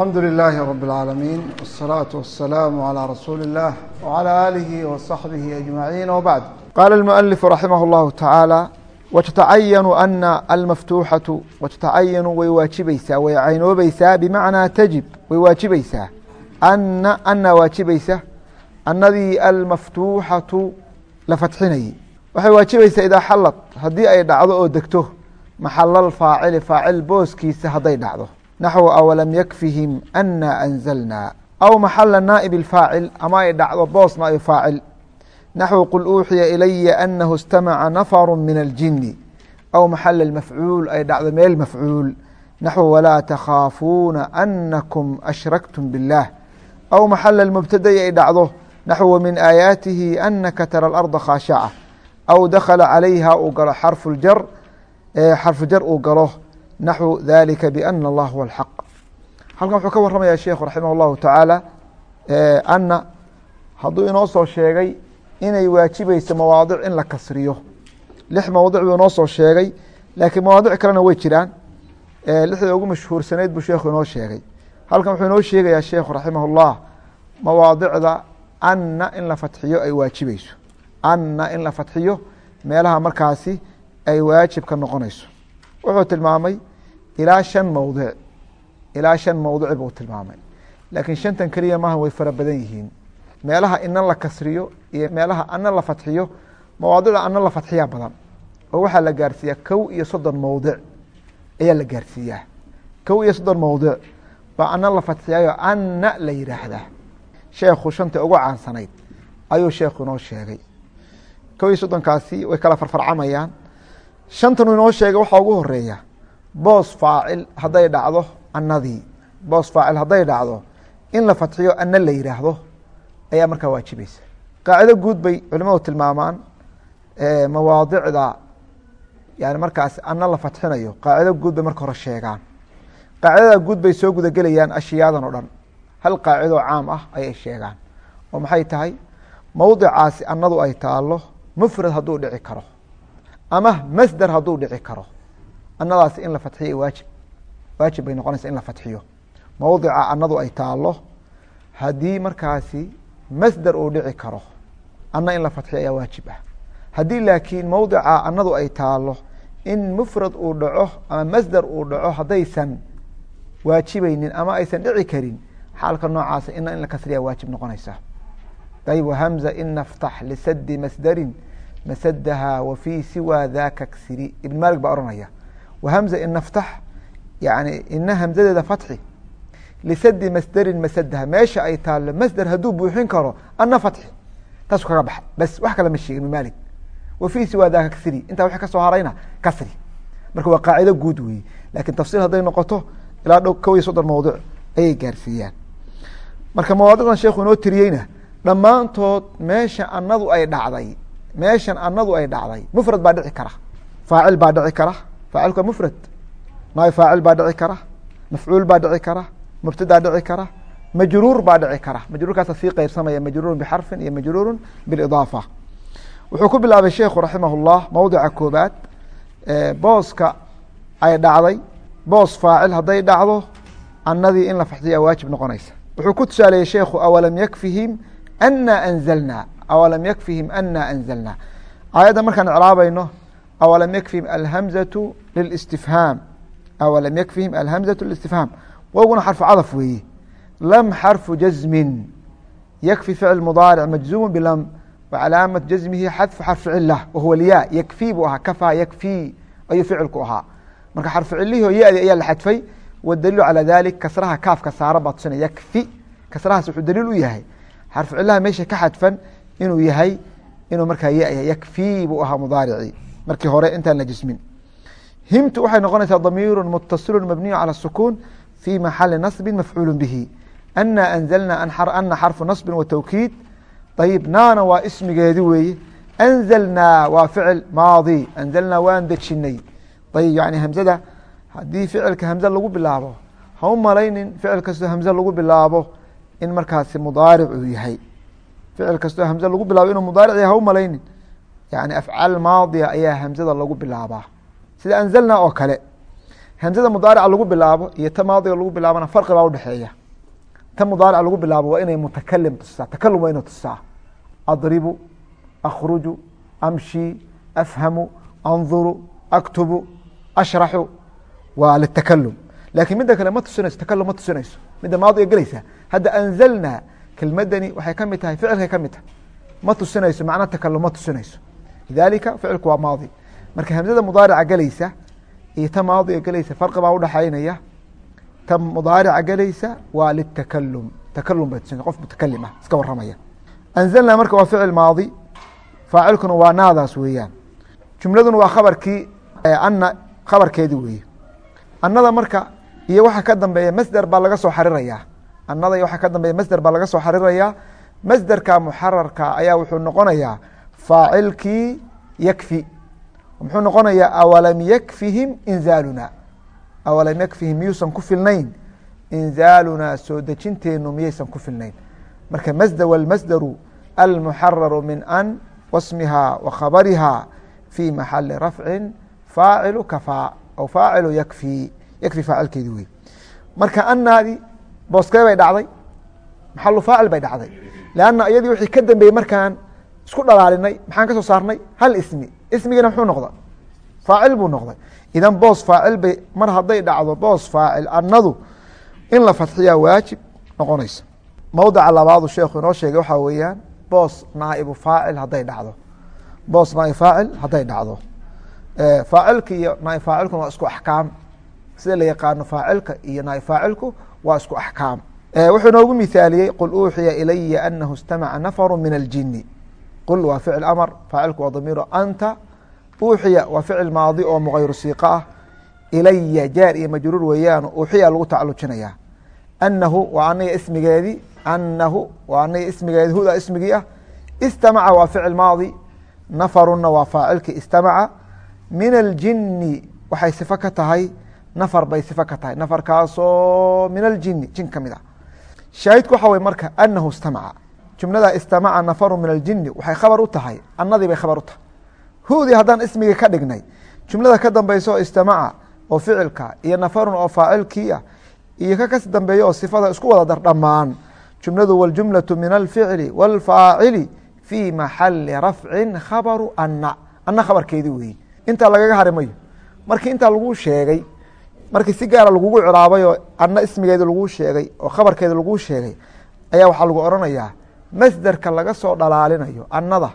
الحمد لله رب العالمين والصلاة والسلام على رسول الله وعلى آله وصحبه أجمعين وبعد قال المؤلف رحمه الله تعالى وتتعين أن المفتوحة وتتعين way waaجibaysaa way caynoobaysaa بمعنىa تجب way waaجibaysaa أن أna waaجibaysa anadii almaftuuxaةu la fatxinayey waxay waajibaysaa idaa xalad haddii ay dhacdo oo degto maxal faacili faacil booskiisa hadday dhacdo naxو awalam yakfihim ana anzalna aw maxala naaئib الfaacil ama ay dhacdo boos naaib faacil naxو qul uuxiya ilaya anahu اstamaca nafaru min اljini aw maxala mafcuul ay dhacdo meel mafcuul naxو walaa takhaafuuna anakum ashraktum biاllah aw maxala mubtadai ay dhacdo naxو min aayaatihi anaka tara اlarda khaashaca aw dakhala calayha uu galo xarfu jar xarfu jar uu galo naxwu dalika biana allah huwa alxaq halkan wuxuu ka warramaya sheikhu raximah اllahu tacaala eh, anna hadduu inoo soo sheegay inay waajibayso mawaadic in la kasriyo. Lix mawadic buu inoo soo sheegay laakiin mawaadic kalena way jiraan. Eh, Lixda ugu mashhuursanayd buu sheekhu inoo sheegay. Halkan wuxuu inoo sheegayaa sheekhu raximah اllah mawaadicda anna in la fatxiyo ay waajibayso. Anna in la fatxiyo meelaha markaasi ay waajib ka noqonayso. Wuxuu tilmaamay ilaa shan mawdic ilaa shan mawdic buu tilmaamay. Laakiin shantan keliya maaha way fara badan yihiin. Meelaha ina la kasriyo iyo meelaha ana la fatxiyo mawaadicda ana la fatxiyaa badan. Oo waxaa la gaarsiiyaa kow iyo soddon mawdic ayaa la gaarsiiyaa. Kow iyo soddon mawdic baa ana la fatxiyaayo ana la yidhaahdaa sheekhu shantii ugu caansanayd ayuu sheekhu inoo sheegay. Kow iyo soddonkaasi way kala farfarcamayaan shantan uu inoo sheegay waxaa ugu horreeya boos faacil hadday dhacdo anadii boos faacil hadday dhacdo in la fatxiyo ana la yidhaahdo ayaa markaa waajibaysa. Qaacido guud bay culimadu tilmaamaan mawaadicda yani markaas ana la fatxinayo qaacido guud bay marka hore sheegaan. Qaacidada guud bay soo gudagelayaan ashiyaadan oo dhan. Hal qaacidoo caam ah ayay sheegaan. Oo maxay tahay? Mowdicaasi anadu ay taalo mufrad hadduu dhici karo ama masder hadduu dhici karo anadaasi in la fatxiyo waajib waajib bay noqonaysa in la fatxiyo. Mowdica anadu ay taalo haddii markaasi masder uu dhici karo ana in la fatxiyo ayaa waajib ah. Haddii laakiin mowdica anadu ay taalo in mufrad uu dhaco ama masder uu dhaco haddaysan waajibeynin ama aysan dhici karin xaalka noocaasa ina in la kasriya waajib noqonaysa ayb hamza in naftax lisadi masderin masdaha w fي siwى daka ksiri ibn malik baa ohanaya whmza in naftax yani ina hamzadeeda fatxi lisadi masderin masdaha meesha ay taalo masder hadduu buuxin karo ana fatxi taasu kaga baxa bas wax kale ma sheegin ibn malik wa fي siwى daka ksiri intaa wx ka soo harayna kasri marka waa qaacido guud weeye laakiin tafsir hadday noqoto ilaa dhow kow iyo soddon mawduc ayay gaarsiiyaan marka mawaadicdan sheekhu inoo tiriyeyna dhammaantood meesha anadu ay dhacday meeshan anadu ay dhacday baa dhici kara faacilku waa mfrad naab faacil baa dhici kara mafcuul baa dhici kara mubtadaa dhici kara majruur baa dhici kara majruurkaasa sii qeybsamaya majruurun bxarfin iyo majruurun biidaafa wuxuu ku bilaabay sheikhu raximah اllah mowdica koobaad booska ay dhacday boos faacil hadday dhacdo anadii in la faxsiya waajib noqonaysa wuxuu ku tusaaleeyey sheikhu awalam yakfihim ana anzalna awalam yakfihim ana anzalna aayadda markaan icraabayno awalam yakfihim alhamzatu lilistifhaam awalam yakfihim alhamzatu lilistifhaam wowguna xarfu cadaf weeye lam xarfu jazmin yakfi ficil mudaaric majzuumu bilam wacalaamat jazmihi xadfu xarfu cilah wahuwa lya yakfii buu ahaa kafaa yakfii ayuu ficilku ahaa marka xarfu cilihio yadi ayaa la xadfay wadaliilu calaa dalik kasraha kaafka saara baa tusinaya yakfi kasrahaas wuxuu daliil u yahay xarfu cilaha meesha ka xadfan inuu yahay inuu markaa ya yakfii buu ahaa mudaaricii markii hore intaan la jismin himtu waxay noqonaysaa damiiru mutasilu mabniyu calى الsukuun fi maxali naصbi mafcuul bihi ana anzalna ana xarfu naصbi wa tawkiid ayib naana waa ismigeedi weeye anzalnaa waa ficil maadi anzalnaa waan dejinay ayib yani hamzada haddii ficilka hamze lagu bilaabo ha u malaynin ficil kastoo hamze lagu bilaabo in markaasi mudaaric uu yahay ficil kastoo hamze lagu bilaabo inuu mudaaric yahay ha u malaynin yani afcaal maadiya ayaa hamzada lagu bilaabaa sida anzalna oo kale hamzada mudaarica lagu bilaabo iyo ta maadiga lagu bilaabona farqi baa udhexeeya ta mudaarica lagu bilaabo waa inay mutakalim tusaa takalum waa inu tusaa adribu akhruju amshi afhamu anduru aktubu ashraxu waa litakalum laakiin midda kale ma tusinayso takalum ma tusinayso midda maadiga gelaysa hadda anzalna kelmadani waxay ka mid tahay ficilkay ka mid tahay ma tusinayso macna takalum ma tusinayso lidalika ficilku waa maadi. Marka hamzada mudaarica gelaysa iyo ta maadiga gelaysa farqi baa udhaxaynaya ta mudaarica gelaysa waa litakalum takalum bay tusinaysa qof mutakalim ah iska waramaya anzalna marka waa ficil maadi. Faacilkuna waa naadaas weeyaan. Jumladuna waa khabarkii ana khabarkeedi weeye. Annada marka iyo waxa ka dambeeya masder baa laga soo xarirayaa. Annada iyo waxa ka dambeeya masder baa laga soo xarirayaa. Masderka muxararka ayaa wuxuu noqonayaa faacilkii yakfi. Muxuu noqonayaa awalam yakfihim inzaaluna? Awalam yakfihim miyuusan ku filnayn? Inzaalunaa soo dejinteenu miyaysan ku filnayn. Marka masder wاlmasderu almuxararu min an wasmiha wa khabariha fi maxali rafcin faacilu kafaa aw faacilu yakfi. Yakfi faacilkeedi wey marka anaadi booskee bay dhacday maxalu faacil bay dhacday. Lanna iyadii wixii ka dambeeyey markaan isku dhalaalinay maxaan ka soo saarnay? Hal ismi. Ismigiina muxuu noqda faacil buu noqday. Idan boos faacil bay mar hadday dhacdo boos faacil annadu in la fadxiyaa waajib noqonaysa. Mowdica labaadu sheekhu inoo sheegay waxaa weeyaan boos naaibu faacil hadday dhacdo. Boos naaib faacil hadday dhacdo. Faacilka iyo naaib faacilkuna waa isku axkaam. Sida la yaqaano faacilka iyo naaib faacilku waa isku axkaam. Wuxuu inoogu mithaaliyey qul uuxiya ilaya anahu istamaca nafaru min aljini qul waa ficil amar faacilku waa damiiro. Anta uuxiya waa ficil maadi oo mugayru siiqa ah. Ilaya jaar iyo majruur weeyaan uuxiya lagu tacalujinaya anahu waa aniga ismigeedii anahu waa aniga ismigeedi huda ismigii ah. Istamaca waa ficil maadi nafaruna waa faacilkii istamaca. Min aljini waxay sifo ka tahay nafar bay sifo ka tahay. Nafarkaasoo min aljini jin ka mid a shaahidku waxa wey marka anahu istamaca jumlada istamaca nafaru min aljini waxay khabar u tahay annadii bay khabar u tahay. Huudii haddaan ismigii ka dhignay jumlada ka dambayso istamaca oo ficilka iyo nafarun oo faacilkiia ah, iyo ka kas dambeeya oo sifada isku wada dar dhammaan jumladu waljumlatu min alficli wاlfaacili fii maxali rafcin khabaru anna anna khabarkeedii weeye intaa lagaga hari mayo. Markii intaa lagu sheegay markii si gaara lagugu ciraabay oo anna ismigeedi laguu sheegay oo khabarkeedi laguu sheegay ayaa waxaa lagu odhanayaa masderka laga soo dhalaalinayo anada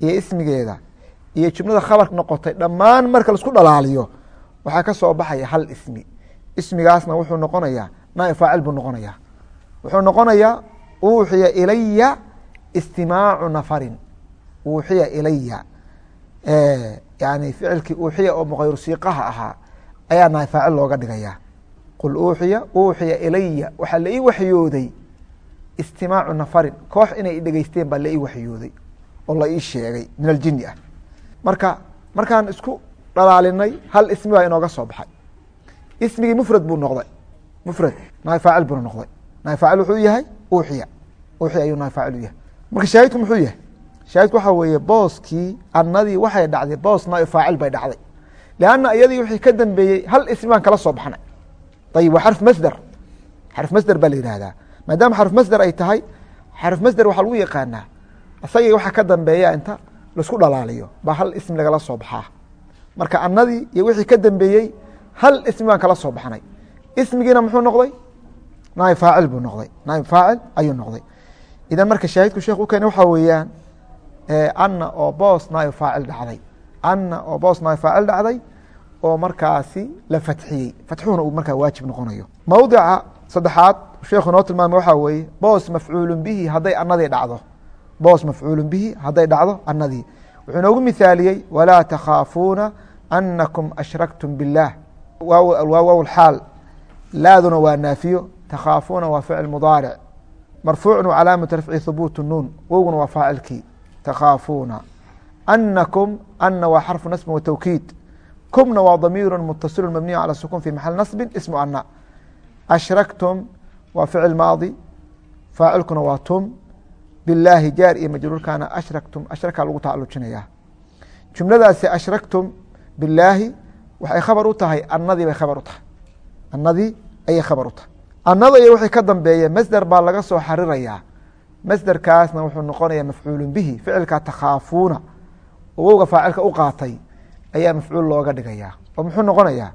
iyo ismigeeda iyo jumlada khabar noqotay dhammaan marka la isku dhalaaliyo waxaa ka soo baxaya hal ismi. Ismigaasna wuxuu noqonayaa naaib buu noqonayaa. Wuxuu noqonayaa uuxiya ilaya istimaacu nafarin. Uuxiya ilaya yani ficilkii uuxiya oo muqayru siiqaha ahaa ayaa naaib looga dhigaya qul uuxiya uuxiya ilaya waxaa la ii waxyooday istimaacu nafarin. Koox inay dhegeysteen baa la ii waxyooday oo la ii sheegay min aljini ah. Marka markaan isku dhalaalinay hal ismi baa inooga soo baxay. Ismigii mufrad buu noqday. Mufrad naaib faacil buuna noqday. Naaib faacil wuxuu yahay uuxiya. Uuxiya ayuu faacil u yahay. Marka shaahidku muxuu yahay? Shaahidku waxaa weeye booskii annadii waxay dhacday boos faacil bay dhacday. Lanna iyadii wixii ka dambeeyey hal ismi baan kala soo baxnay. Ayib waa xarf masder xarf masder baa la yihahdaa maadaama xarf masder ay tahay xarf masder waxaa lagu yaqaanaa isagii waxa ka dambeeya inta la isku dhalaaliyo baa hal ismi lagala soo baxaa. Marka annadii iyo wixii ka dambeeyey hal ismi baan kala soo baxnay. Ismigiina muxuu noqday? Naaib faacil buu noqday. Naaib faacil ayuu noqday. Idan marka shaahidku sheekh u keena waxaa weeyaan anna oo boos naaib faacil dhacday. Anna oo boos naaib faacil dhacday oo markaasi la fatxiyey. Fatxuhuna uu markaa waajib noqonayo. Mowdica saddexaad sheekhu noo tilmaamay waxaa weeye boos mafcuulu bihi hadday annadii dhacdo. Boos mafcuulu bihi hadday dhacdo annadii. Wuxuu inoogu mithaaliyey walaa takhaafuuna anakum ashraktum biاllah waaw xaal. Laaduna waa naafiyo takhaafuuna waa ficil mudaaric. Marfuucun calaamatu rafci hubuut nuun. Wowguna waa faacilkii. Takhaafuuna anakum ana waa xarfu nasbin wa tawkiid. Kumna waa damiiru mutasilu mabniyu calى sukun fi maxal nasbin ismu ana ashraktum waa ficil maadi faacilkuna waa tum bilaahi jaar iyo majruurkana ashraktum ashraka lagu tacalujinaya jumladaasi ashraktum bilaahi waxay khabar u tahay anadii bay khabar u tahay anadii ayay khabar u tahay anada iyo wixii ka dambeeya masder baa laga soo xarirayaa masderkaasna wuxuu noqonayaa mafcuulu bihi ficilka takhaafuuna wowga faacilka u qaatay ayaa mafcuul looga dhigayaa oo muxuu noqonayaa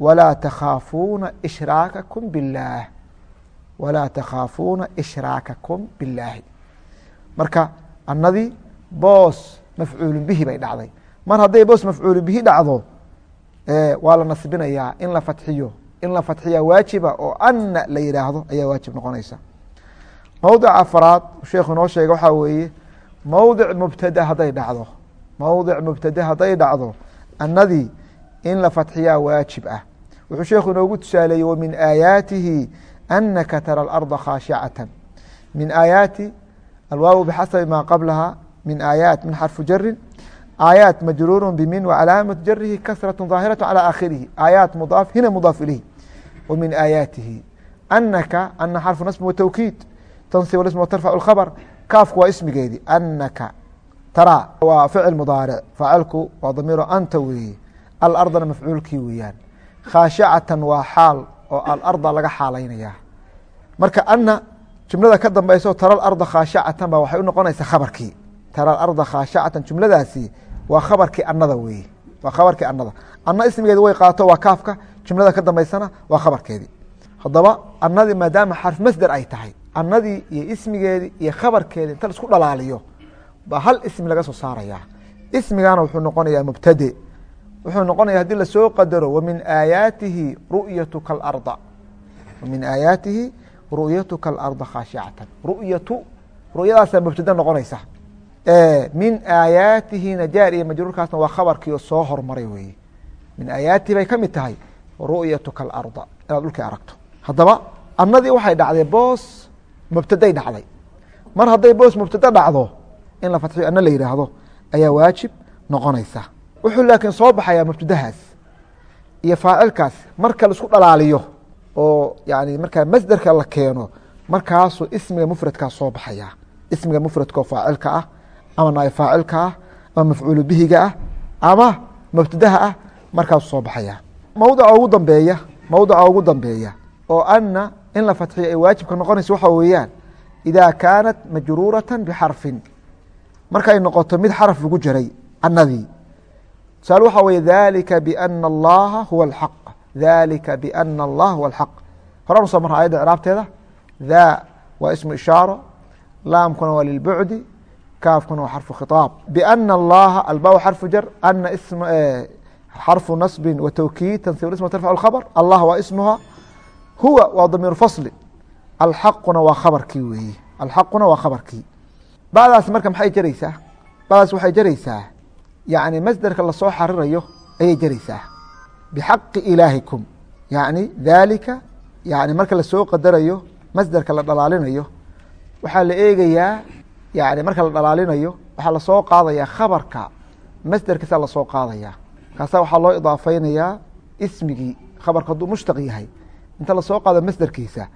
walaa takhaafuuna ishraakakum biاllaah walaa takhaafuuna ishraakakum billaahi marka anadii boos mafcuulu bihi bay dhacday mar hadday boos mafcuulu bihi dhacdo waa la nasbinayaa in la fatxiyo in la fatxiya waajiba oo ana la yihaahdo ayaa waajib noqonaysa mowdic afraad sheekhu inoo sheega waxaa weeye mowdic mubtada hadday dhacdo mowdic mubtade hadday dhacdo anadii in la fatxiyaa waajib ah. Wuxuu sheekhu inoogu tusaaleeyey wamin aayaatihi anaka tara alarda khaashicatan min aayaati alwaaw bixasabi maa qablaha min aayaat min xarfu jarin aayaat majruuru bimin wacalaamat jarihi kasratu daahiratu calى aakhirihi. Aayaat mudaaf hina mudaaf ilayh wamin aayaatihi anaka ana xarfu nasbi watowkiid tansib ism watarfac اkhabr kaafku waa ismigeedii anaka taraa waa ficil mudaaric faacilku waa damiiro anta weeye alardana mafcuulkii weeyaan. Khaashicatan waa xaal oo alarda laga xaalaynaya marka ana jumlada ka dambeyso tara arda khaashicatan ba waxay u noqonaysaa khabarkii. Tara arda khaashicatan jumladaasi waa khabarkii anada weeye waa khabarkii anada ana ismigeedi way qaato waa kaafka. Jumlada ka dambeysana waa khabarkeedii. Haddaba anadii maadaama xarf masder ay tahay anadii iyo ismigeedii iyo khabarkeedi inta la isku dhalaaliyo baa hal ismi laga soo saaraya ismigana wuxuu noqonayaa mubtade wuxuu noqonaya haddii la soo qadaro wamin aayaatihi ru'yatuka alarda wamin aayaatihi ru'yatuka alarda khaashicatan ru'yatu ru'yadaasaa mubtade noqonaysa. Min aayaatihina jaar iyo majruurkaasna waa khabarkii oo soo hormaray weeye. Min aayaatihi bay ka mid tahay ru'yatuka alarda inaad dhulkii aragto. Haddaba anadii waxay dhacday boos mubtaday dhacday. Mar hadday boos mubtade dhacdo in la fatxiyo ana la yidhaahdo ayaa waajib noqonaysa wuxuu laakiin soo baxayaa mubtadahaas iyo faacilkaas marka la isku dhalaaliyo oo yani markaa masderka la keeno markaasuu ismiga mufradkaa soo baxaya ismiga mufradka oo faacilka ah ama naay faacilka ah ama mafcuulu bihiga ah ama mubtadaha ah markaasuu soo baxaya mowdica ugu dambeeya mowdica ugu dambeeya oo ana in la fatxiyo ay waajibka noqonaysa waxa weeyaan ida kaanat majruurata bxarfin markay noqoto mid xaraf lagu jiray anadii tusaale waxaa weye dalika bana allaha huwa alxaq dalika bana allaha huwa alxaq horaan u soo marra ayadda craabteeda daa waa ismu ishaaro. Laamkuna waa lilbucdi kaafkuna waa xarfu khiطaab bana allaha alba xarfu jar ana xarfu nasbi watawkiid tansib ism tarfac khabr allah waa ismuha. Huwa waa damiir fasli. Alxaquna waa khabarkii weeye alxaquna waa khabarkii. Badaas marka maxay jaraysaa? Badaas waxay jaraysaa yani masderka la soo xarirayo ayay jaraysaa. Bixaqi ilaahikum. Yani dalika yani marka la soo qadarayo masderka la dhalaalinayo waxaa la eegayaa yani marka la dhalaalinayo waxaa la soo qaadaya khabarka. Masderkiisa la soo qaadaya. Kaasa waxaa loo idaafeynayaa ismigii khabarka hadduu mushtaq yahay. Inta la soo qaado masderkiisa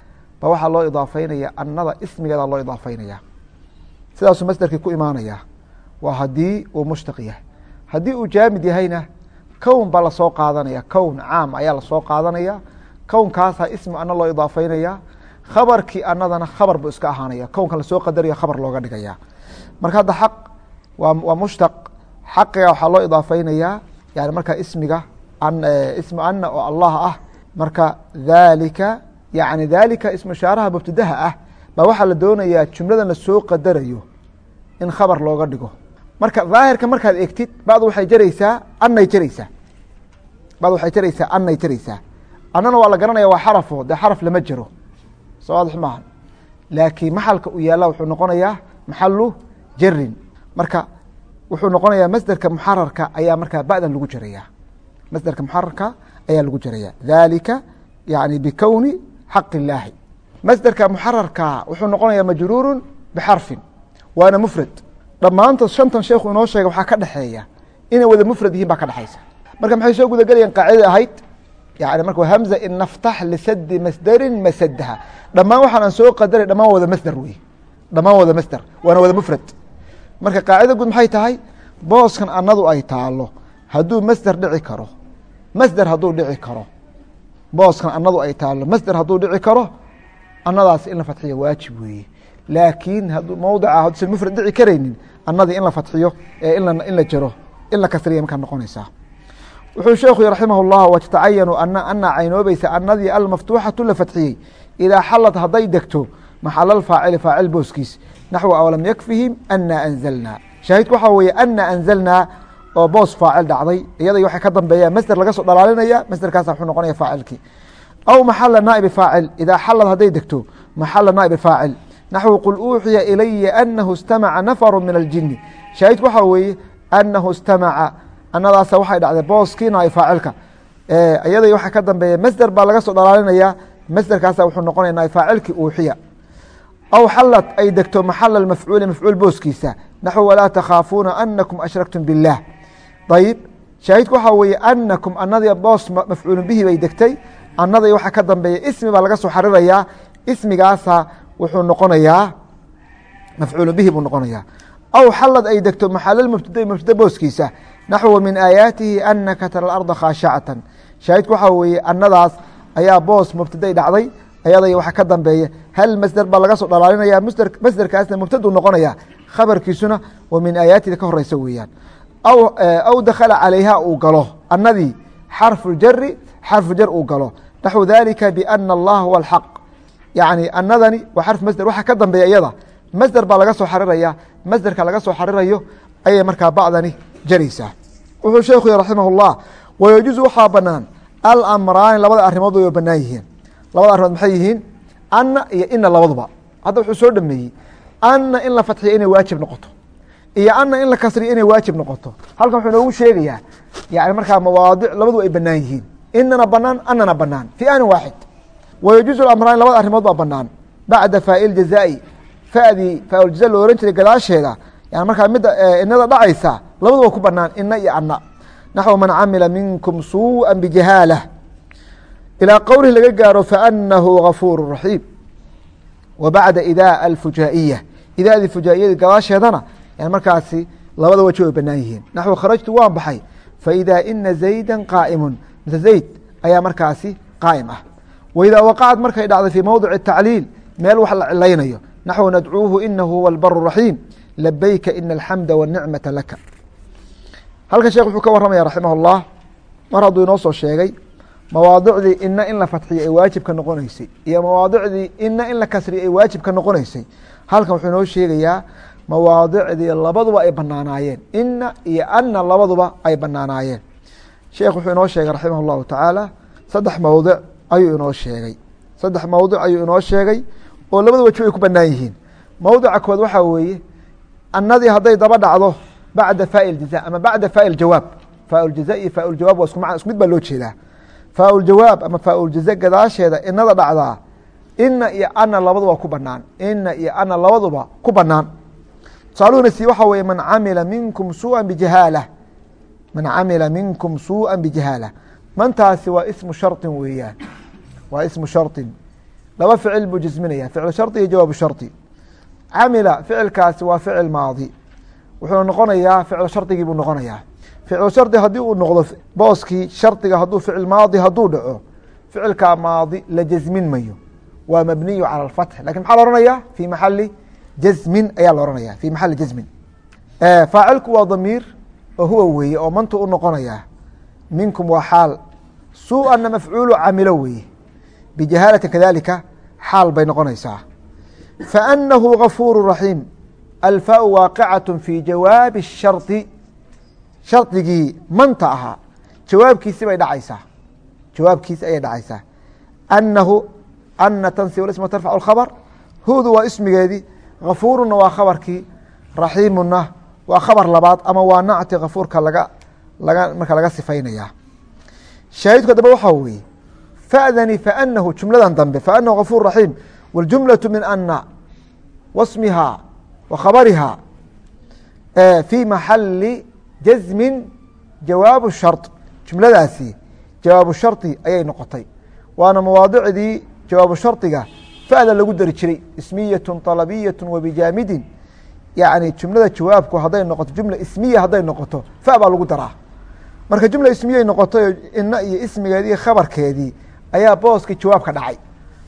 ba waxaa loo idaafeynaya anada ismigeeda loo idaafeynaya sidaasuu masderkii ku imaanaya waa haddii uu mushtaq yahay haddii uu jaamid yahayna kown baa la soo qaadanaya. Kown caam ayaa la soo qaadanaya. Kownkaasa ismi ana loo idaafeynaya khabarkii anadana khabar buu iska ahaanaya. Kownkan la soo qadarayo khabar looga dhigaya marka hadda xaq waa mushtaq. Xaqiga waxaa loo idaafeynayaa yani markaa ismiga ismu ana oo allah ah marka dalika yani dalika ismu ishaaraha ah baa waxaa la doonayaa jumladan la soo qadarayo in khabar looga dhigo marka daahirka markaad egtid bacdu waxay jaraysaa anay jaraysaa. Bacdu waxay jaraysaa anay jaraysaa. Annana waa la garanaya waa xarafo dee xaraf lama jero soo maaha laakiin maxalka u yaalla wuxuu noqonayaa maxalu jarin marka wuxuu noqonayaa masderka muxararka ayaa markaa ba'dan lagu jaraya masderka muxararka ayaa lagu jaraya dalika yani bikowni xaq illaahi masderka muxararka wuxuu noqonayaa majruuru bixarfin waana mufrad dhammaantood shantan sheekhu inoo sheega waxaa ka dhexeeya inay wada mufrad yihiin baa ka dhexaysa marka maxay soo guda gelayaan qaacidada ahayd? Yani marka hamza in naftax lisadi masderin masadaha dhammaan waxaan aan soo qadaray dhamaan wada masder wey dhamaan wada masder waana wada mufrad. Marka qaacida guud maxay tahay? Booskan anadu ay taalo hadduu masder dhici karo masder hadduu dhici karo booskan anadu ay taalo masder hadduu dhici karo anadaas in la fadxiyo waajib weeye laakiin mowdica hadduusan mufrad dhici karaynin anadii in la fadxiyo ee in la jaro in la kasriya markaa noqonaysaa. Wuxuu sheekhu raximah اllah watatacayanu ana caynoobaysa anadii almaftuuxatu la fadxiyey. Idaa xalad hadday degto maxal faacili faacil booskiis. Naxو awlam yakfihim ana anzalnaa. Shaahidku waxaa weeye ana anzalnaa oo boos faacil dhacday. Iyaday waxay ka dambeeyaan masder laga soo dhalaalinaya masderkaasa wuxuu noqonaya faacilkii. Aw maxala naa'ibi faacil idaa xalad hadday degto maxala naa'ibi faacil naxwu qul uuxiya ilaya anahu istamaca nafaru min aljini shaahidku waxaa weeye anahu istamaca anadaasa waxay dhacday booskiina ay faacilka iyaday waxaa ka dambeeya masder baa laga soo dhalaalinaya masderkaasa wuxuu noqonaya naafaacilki uuxiya aw xalad ay degto maxala mafcuuli mafcuul booskiisa naxwu walaa takhaafuuna anakum ashraktum biاllaah ayib shaahidku waxaa weeye anakum anadii boos mafcuulu bihi bay degtay anaday waxaa ka dambeeya ismi baa laga soo xarirayaa ismigaasa wuxuu noqonayaa mafcuulu bihi buu noqonayaa. Aw xalad ay degto maxalal mubtada mubtada booskiisa naxwu min aayaatihi anaka tara arda khaashacatan shaahidku waxaa weeye anadaas ayaa boos mubtaday dhacday ayaday waxa ka dambeeya hal masder baa laga soo dhalaalinaya masderkaasna mubtadu noqonaya khabarkiisuna wa min aayaatida ka horeysa weeyaan. Aw dakhala calayha uu galo anadii xarfu jari xarfu jar uu galo. Naxwu dalika biana allaha huwa alxaq yani anadani waa xarf masder. Waxa ka dambeeya iyada masder baa laga soo xariraya masderka laga soo xarirayo ayay markaa bacdani jaraysaa. Wuxuu sheekhu raximah اllah wayajuuzu waxaa banaan alamraani labada arimood way banaan yihiin. Labada arimood maxay yihiin? Ana iyo ina labaduba. Hadda wuxuu soo dhameeyey ana in la fadxiyo inay waajib noqoto iyo ana in la kasriyo inay waajib noqoto. Halkan wuxuu inoogu sheegayaa yani markaa mawaadic labadu ay banaan yihiin. Inana banaan anana banaan fi anin waaxid wayajuuzu amraan labada arrimood baa banaan bacda faai jazai fadii faauljaza lo ohan jiray gadaasheeda yan markaa midda inada dhacaysa labaduba ku banaan ina iyo ana naxw man camila minkum suua bijahaala ilaa qowlihi laga gaaro faanahu gafuur raxiim wa bacda idaa alfujaa'iya idaadii fujaa'iyadii gadaasheedana yan markaasi labada waji way banaan yihiin naxw kharajtu waan baxay faidaa ina zayda qaa'imun mise zayd ayaa markaasi qaa'im ah waidaa waqacad markay dhacday fii mowdici tacliil meel wax la cilaynayo naxw nadcuuhu inahu huwa albaru raxiim labayka ina alxamda wanicmata laka halkan sheekh wuxuu ka warramaya raximah اllah mar hadduu inoo soo sheegay mawaadicdii ina in la fadxiyay ay waajib noqonaysay iyo mawaadicdii ina in la kasriyay ay waajib noqonaysay halkan wuxuu inoo sheegayaa mawaadicdii labaduba ay banaanaayeen ina iyo ana labaduba ay banaanaayeen sheekh wuxuu inoo sheegay raximah tacaala saddex mowdic ayuu inoo sheegay. Saddex mowdic ayuu inoo sheegay oo labada waji ay ku banaan yihiin. Mowdica kood waxaa weeye anadii hadday daba dhacdo bacda faa jaza ama bacda faa jawaab. Faa jaza iyo faa jawaab waa isku ma isku mid baa loo jeedaa. Faa jawaab ama faa jaza gadaasheeda inada dhacdaa ina iyo ana labaduba ku banaan ina iyo ana labaduba ku banaan tusaaluhuna si waxaa weye man camila minkum suua bijahaala man camila minkum suuءa bijahaala mantaasi waa ismu sharطin weeyaan waa ismu sharin laba ficil buu jisminaya. Ficlu shari iyo jawaabu shari camila ficilkaasi waa ficil maadi. Wuxuu noqonayaa ficlu shardigii buu noqonayaa. Ficlu shardi haddii uu noqdo booskii shardiga hadduu ficil maadi hadduu dhaco ficilkaa maadi la jasmin mayo. Waa mabniyu calى اfatx laakiin maxaa la ohanaya fi maxali jasmin ayaa la ohanaya fi maxali jasmin faacilku waa damiir oo huwa weeye oo mantu u noqonaya minkum waa xaal. Su'ana mafcuulu camilo weeye bijahaalati kadalika xaal bay noqonaysaa. Faanahu gafuuru raxiim alfaau waaqicatu fi jawaabi اshardi shardigii manta ahaa jawaabkiisi bay dhacaysaa. Jawaabkiisi ayay dhacaysaa. Anahu ana tansi isma tarfac اkhabr hudu waa ismigeedii gafuuruna waa khabarkii. Raxiimuna waa khabar labaad ama waa nacti gafuurka laga laga marka laga sifaynaya shaahidku adaba waxaa weye fadani faanahu jumladan dambe faanahu gafuur raxiim wاljumlaة min ana wasmiha وkhabariha fي maxali jasmi jawaabu sharط jumladaasi jawaabu sharطi ayay noqotay waana mawaadicdii jawaabu sharطiga fa'da lagu dari jiray ismiyaة طalabiyaة wabijaamidin yani jumlada jawaabku hadday noqoto jumla ismiya hadday noqoto fa baa lagu daraa marka jumla ismiyey noqotay ina iyo ismigeedii khabarkeedii ayaa booskii jawaabka dhacay.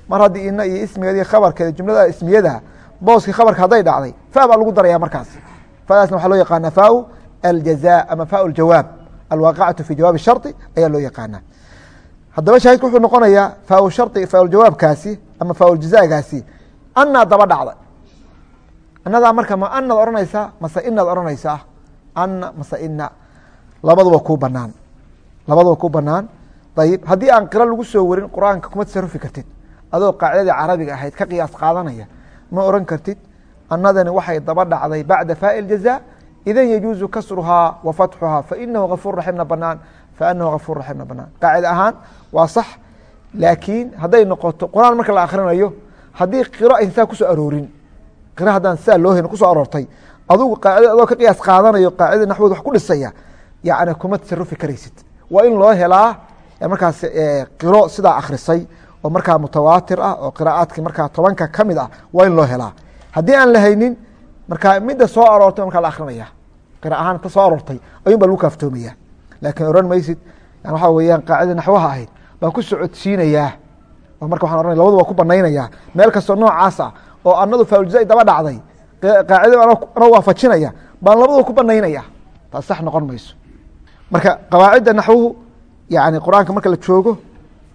Mar haddii ina iyo ismigeedii khabarkeedi jumlada ismiyada booskii khabarka hadday dhacday fa baa lagu daraya markaas. Fadaasna waxaa loo yaqaana fau aljaza ama fau ljawaab alwaaqicatu fi jawaabi shardi ayaa loo yaqaana haddaba shaahidku wuxuu noqonayaa fau shari fauljawaabkaasi ama fauljazaagaasi anaa daba dhacday. Anadaa marka ma anaad odhanaysaa mase inaad odhanaysaa? Ana mase ina labaduba ku banaan labaduba ku banaan ayib haddii aan qiro lagu soo warin qur'aanka kuma tasarufi kartid. Adoo qaacidadii carabiga ahayd ka qiyaas qaadanaya ma oran kartid anadani waxay daba dhacday bacda faai jaza idan yajuuzu kasruhaa wa fatxuhaa fainahu gafuur raximna banaan faanahu gafuur raximna banaan. Qaacida ahaan waa sax laakiin hadday noqoto qur'aan marka la akhrinayo haddii qiro aysan saa ku soo aroorin qiro haddaan sidaa loo ku soo aroortay adugu qaacida adoo ka qiyaas qaadanayo qaacidada naxwood wax ku dhisaya yacni kuma tasarufi karaysid. Waa in loo helaa markaas qiro sidaa akhrisay oo markaa mutawaatir ah oo qiraaadki markaa tobanka ka mid ah waa in loo helaa. Haddii aan la haynin markaa midda soo aroortay markaa la akrinaya qira ahaan ta soo aroortay ayun baa lagu kaaftoomaya. Laakiin oran maysid yan waxaa weeyaan qaacida naxwaha ahayd baan ku socodsiinayaa. Oo marka waxan ohanaya labadu waa ku banaynaya meel kastoo noocaas ah oo anadu faauljaza daba dhacday qaacida ana waafajinaya baan labadu ku banaynaya taas sax noqon mayso. Marka qawaacidda naxwuhu yani qur'aanka marka la joogo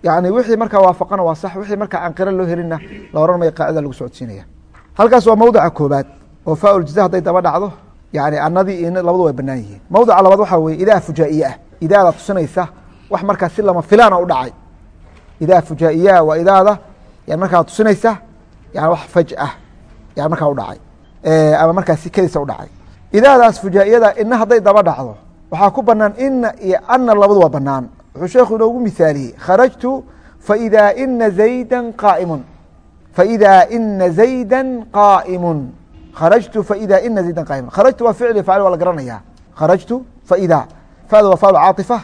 yani wixii markaa waafaqana waa sax wixii markaa aan loo helinna la ohan maya qaacida lagu socodsiinaya. Halkaas waa mawdica koobaad oo faauljaza hadday daba dhacdo yani anadii iyo labadu way banaan yihiin. Mawdica labaad waxaa weye idaa fujaa'iye ah idaada tusinaysa wax markaa si lama filaana u dhacay. Idaa fujaa'iyaa waa idaada yan markaa tusinaysa yani wax fajah yan markaa u dhacay. Ama markaa si kedisa u dhacay. Idaadaas fujaa'iyada ina hadday daba dhacdo waxaa ku banaan ina iyo ana labadu waa banaan wuxuu sheekhu inoogu mihaaliyey kharajtu faida ina zayda qaa'imun. Faida ina zayda qaa'imun. Kharajtu faida ina zayda qaa'imun. Kharajtu waa ficli faacil waa la garanayaa. Kharajtu faida fada waa faal caaifa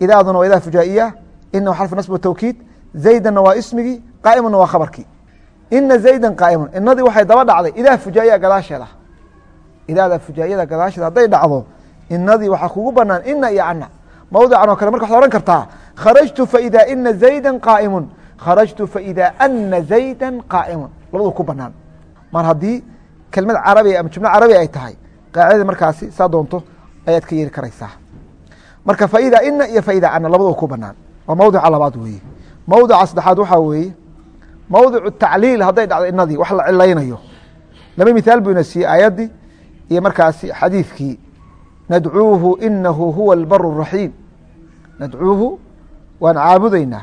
idaaduna waa idaa fujaa'iya ina wa xarfu nasb watawkiid zaydanna waa ismigii qaa'imunna waa khabarkii ina zayda qaa'imun. Inadii waxay daba dhacday. Idaa fujaa'iya gadaasheeda. Idaada fujaa'iyada gadaasheeda hadday dhacdo inadii waxaa kugu banaan ina iyo cana mawdican oo kale marka waxad ohan kartaa kharajtu faida ina zayda qaaimu kharajtu faida ana zayda qaaimu labadu ku banaan mar haddii kelmad carabiga ama jumlo carabi ay tahay qaacidadii markaasi saa doonto ayaad ka yeeli karaysaa. Marka faida ina iyo faida ana labadu ku banaan waa mawdica labaad weeye. Mawdica saddexaad waxaa weeye mawdicu tacliil hadday dhacdo inadii wax la cilaynayo. Laba mithaal buu ina siiyey aayaddii iyo markaasi xadiidkii nadcuuhu inahu huwa albar raxiim nadcuuhu waan caabudaynaa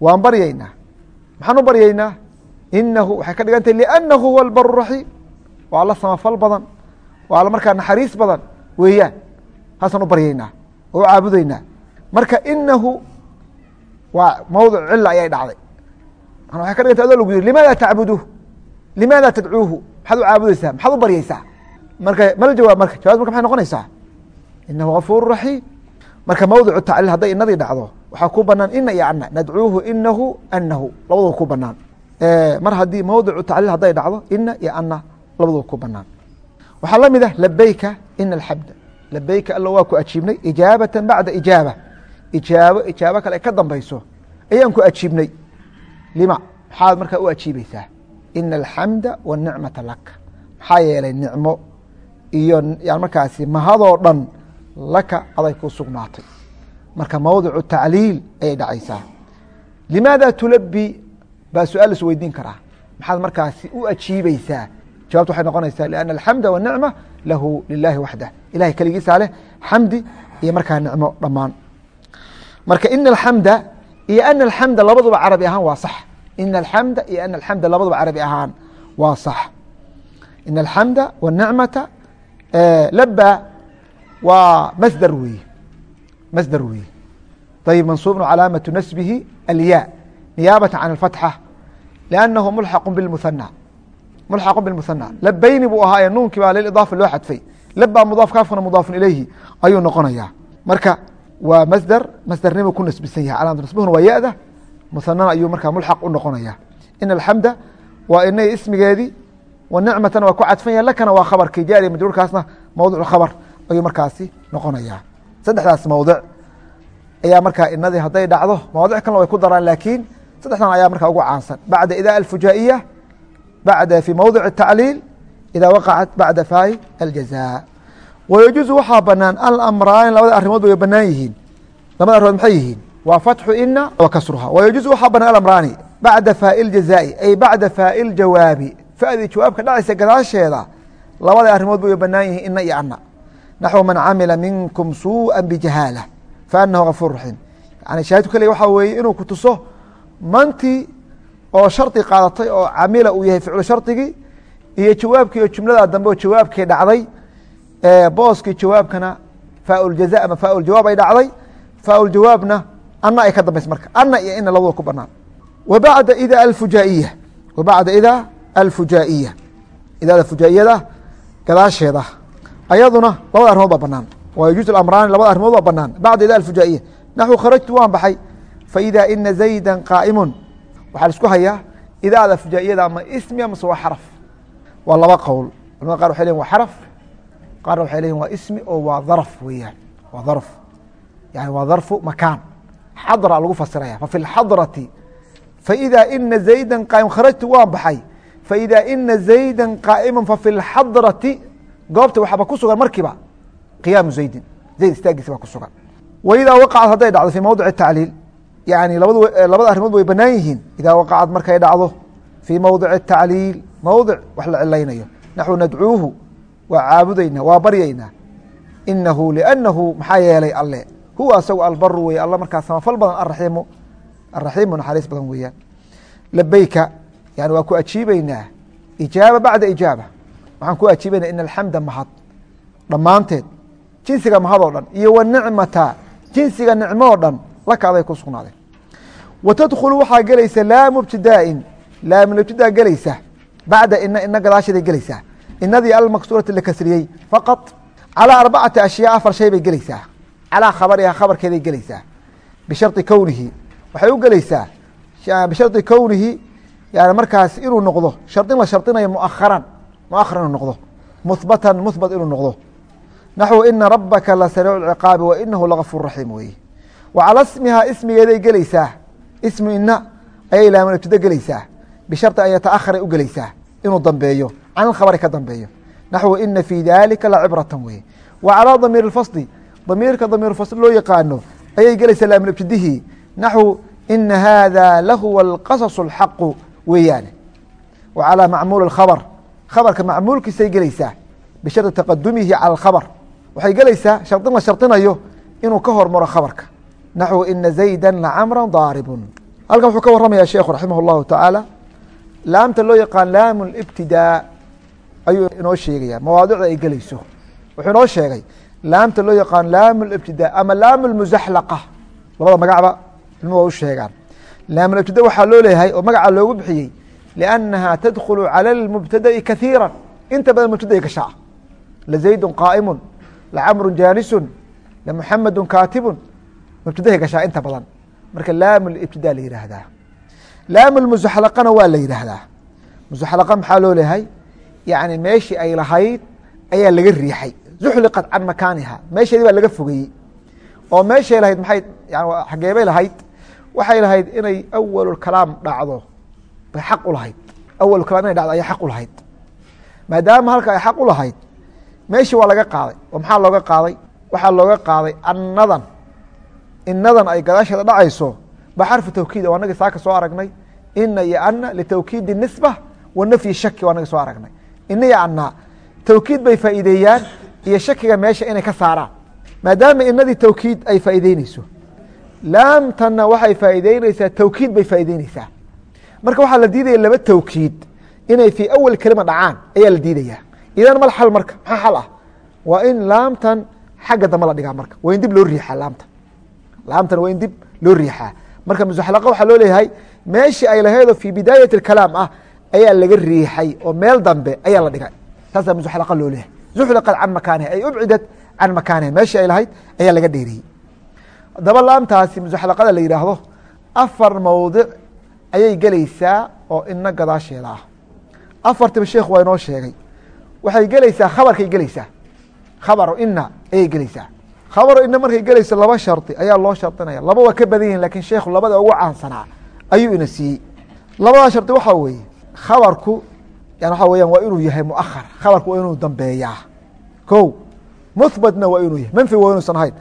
waan baryaynaa. Maxaan u baryaynaa? Inahu waxay ka dhigan tahay liannahu huwa albar raxiim waa alla samafal badan waa alla markaa naxariis badan weeyaan. Haasaan u baryaynaa oo u caabudaynaa. Marka inahu waa mawdic cila ayay dhacday. Maana waxay ka dhigan adoo lagu yiri limaada tacbuduh limaada tadcuuhu? Maxaad u caabudaysaa maxaad u baryaysaa? Marka mala jawaab marka jawab marka maxay noqonaysaa? Inahu gafuur raxiim marka mawdicu tacliil hadday inadii dhacdo waxaa ku banaan ina iyo ana nadcuuhu inahu anahu labaduba ku banaan mar haddii mawdicu tacliil hadday dhacdo ina iyo ana labaduba ku banaan waxaa la ah labeyka ina alxamda labeyka alla waa ku ajiibnay ijaabata bacda ijaaba ijaabo ijaabo kale ka dambayso ayaan ku ajiibnay lima maxaad markaa u ajiibeysaa ina alxamda wanicmata laka maxaa yeelay nicmo iyo markaasi mahadoo dhan laka aday ku sugnaatay. Marka mawdicu tacliil ayay dhacaysaa. Limaada tulabi baa su'aal is weydiin karaa. Maxaad markaasi u ajiibeysaa jawabta waxay noqonaysaa lianna alxamda wanicma lahu lilahi waxdah ilahay keligiisaa leh xamdi iyo markaa nicmo dhammaan. Marka ina alxamda iyo ana alxamda labaduba carabi ahaan waa sax. Ina alxamda iyo ana alxamda labaduba carabi ahaan waa sax. Ina alxamda wanicmata laba waa masdar weeye masdar weeye ayb mansuubun calaamatu nasbihi alya. Niyaabata can alfatxa. Liannahu mulxaqu bimuhanى mulxaqu bimuhanى labayni buu ahaa ee nuunkii baa lilidaafa loo xadfay. Labaa mudaaf kaafkana mudaafun ilayhi ayuu noqonayaa marka waa masder masdernima ku nasbisan yahay. Calaamatu nasbihuna waa ya-da. Ayuu markaa mulxaq u noqonaya. In alxamda waa inay ismigeedii wanicmatana waa ku cadfan yahay. Lakana waa khabarkii jaariya majruurkaasna mawdic khabar ayuu markaasi noqonayaa saddexdaas mawdic ayaa markaa inadii hadday dhacdo mawaadic kalena way ku daraan laakiin saddexdan ayaa markaa ugu caansan bacda ida alfujaa'iya bacda fi mawdic الtacliil ida waqacat bacda faai aljaza wayajuuzu waxaa banaan alamraani labada arrimood way banaan yihiin labada arrimood maxay yihiin waa fatxu ina wa kasruha wayajuuzu waxaa banaan alamraani bacda faai اljazaa'i ay bacda faai اljawaabi fa'dii jawaabka dhacaysa gadaasheeda labada arrimood way banaan yihiin ina iyo ana naxو man camila minkum suuءa bjahaala faanahu gafuur raxiim yani shaahidku keliga waxaa weeye inuu ku tuso mantii oo shardi qaadatay oo camila uu yahay ficlu shardigii iyo jawaabkii oo jumladaa dambe oo jawaabkii dhacday booskii jawaabkana faauljaza ama faauljawaab ay dhacday. Faauljawaabna ana ay ka dambaysa marka ana iyo ina labadua ku banaan wa bacda ida alfujaa'iya wa bacda ida alfujaa'iya idaada fujaa'iyada gadaasheeda ayaduna labada arimood baa banaan wayajuuز amraani labada arimood baa banaan bacda ida alfujaa'iya naxو kharajtu waan baxay faida ina zayda qaa'imu waxaa la isku hayaa idaada fujaa'iyada ama ismi amase waa xaraf waa laba qowl culamada qar waxay lehin waa xaraf qaarna waxay lehin waa ismi oo waa darf weeyaan waa darf yani waa darfu makaan xadra lagu fasiraya fafi اlxadrati faida ina zayda qaim kharajtu waan baxay faida ina zayda qaa'ima fafi اlxadrati goobta waxaaba ku sugan markiiba qiyaamu zaydin zayd istaagiisa baa ku sugan. Waidaa waqacad hadday dhacdo fii mawdic tacliil yani labad labada arrimood way banaan yihiin. Idaa waqacad markay dhacdo fii mawdic tacliil mawdic wax la cilaynayo naxu nadcuuhu waa caabudayna waa baryaynaa inahu linahu maxaa yeelay alle huwa asagu albaru wey alla markaa samafal badan araxiimu araxiimu naxariis badan weeyaan. Labeyka yani waa ku ajiibeynaa ijaaba bacda ijaaba waxaan ku ajiibayna in alxamda mahad dhammaanteed. Jinsiga mahad oo dhan iyo wanicmata jinsiga nicmo oo dhan laka ku sugnaadeen. Wa waxaa gelaysa laamu ibtidaa'in laamulibtidaa gelaysa. Bacda ina ina gadaasheeday gelaysaa. Inadii almaksuurati la kasriyey faqad calaa arbacati ashyaa afar shay bay gelaysaa. Calaa khabariha khabarkeeday gelaysaa. Bishardi kownihi waxay u gelaysaa. Bishardi kownihi yani markaas inuu noqdo shardin la shardinayo muaharan muahar inuu noqdo muhbatan muhbat inuu noqdo naxwu ina rabaka la sariicu ciqaabi wa inahu lagafuur raxiim weeye wa calaa smihaa ismigeeday gelaysaa ismu ina ayay laamulibtida gelaysaa bishardi an yataahara u gelaysaa inuu dambeeyo can ilkhabari ka dambeeyo naxwu ina fii dalika lacibratan weye wa calaa damiir اfasli damiirka damiir fasl loo yaqaano ayay gelaysaa laamulibtidihii naxwu ina hada lahuwa alqasas اlxaqu weeyaane wa calaa macmuul اkhabr abarka macmuulkiisay gelaysaa bishari taqadumihi calى khabr waxay gelaysaa shardin la shardinayo inuu ka hormaro khabarka. Naxwu ina zayda lacamra daaribun. Halkan wuxuu ka warramaya sheekhu raximah اllahu tacaala laamta loo yaqaan laamu ibtidaa ayuu inoo sheegaya mawaadicda ay gelayso. Wuxuu inoo sheegay laamta loo yaqaan laamu ibtidaa ama laamu muzaxlaqa. Labada magacba cilmu u sheegaan. Laamu ibtida waxaa loo leeyahay oo magaca loogu bixiyey liannaha tadkhulu cala lmubtada'i kaiira inta badan mubtada'i gashaa lazaydu qaa'imu lacamru jaanisun lamuxamadu kaatibun mubtadahay gashaa inta badan marka laamu ibtida la yihaahdaa laamu musaxlaqana waa la yidhaahdaa musaxlaqa maxaa loo leeyahay yani meeshii ay lahayd ayaa laga riixay zuxliqat can makaaniha meesheedii baa laga fogeeyey oo meeshay lahayd maay xageebay lahayd waxay lahayd inay awalkalaam dhacdo bay xaq u lahayd. Awalkalaam inay dhacdo ayay xaq u lahayd. Maadaama halka ay xaq u lahayd meeshii waa laga qaaday. Oo maxaa looga qaaday? Waxaa looga qaaday annadan. Inadan ay gadaasheeda dhacayso ba xarfu tawkiid o anagi saaka soo aragnay. Ina iyo ana litawkiidi nisba wa nafyi shaki o anagi soo aragnay. Ina iyo ana tawkiid bay faa'iideeyaan iyo shakiga meesha inay ka saaraan. Maadaama inadii tawkiid ay faa'iideyneyso laamtanna waxay faa'iideyneysaa tawkiid bay faa'ideyneysaa marka waxaa la diidaya laba tawkiid. Inay fii awal kelima dhacaan ayaa la diidaya. Idan mal xal marka maxaa xal ah. Waa in laamtan xagga dambe la dhigaa marka. Waa in dib loo riixaa laamtan. Laamtan waa in dib loo riixaa. Marka musaxlaqa waxaa loo leeyahay meeshii ay laheedoo fii bidaayat اkalaam ah ayaa laga riixay oo meel dambe ayaa la dhigay. Taasaa musaxlaqa loo leeyahay. Zuxliqat can makaaniha ay ubcidat can makaaniha. Meeshii ay lahayd ayaa laga dheeriyey haddaba laamtaasi musaxlaqada la yidhaahdo afar mowdic ayay gelaysaa oo ina gadaasheeda ah. Afartiba sheekhu waa inoo sheegay. Waxay gelaysaa khabarkay gelaysaa. Khabaru ina ayay gelaysaa. Khabaru ina markay gelayso laba shardi ayaa loo shardinaya laba waa ka badan yihiin laakiin sheekhu labada ugu caansanaa ayuu ina siiyey. Labadaa shardi waxaa weeye khabarku yan waxaa weyaan waa inuu yahay muahar khabarku waa inuu dambeeyaa. Ko muhbatna waa inuu yahay. Manfi waa inuusan ahayn.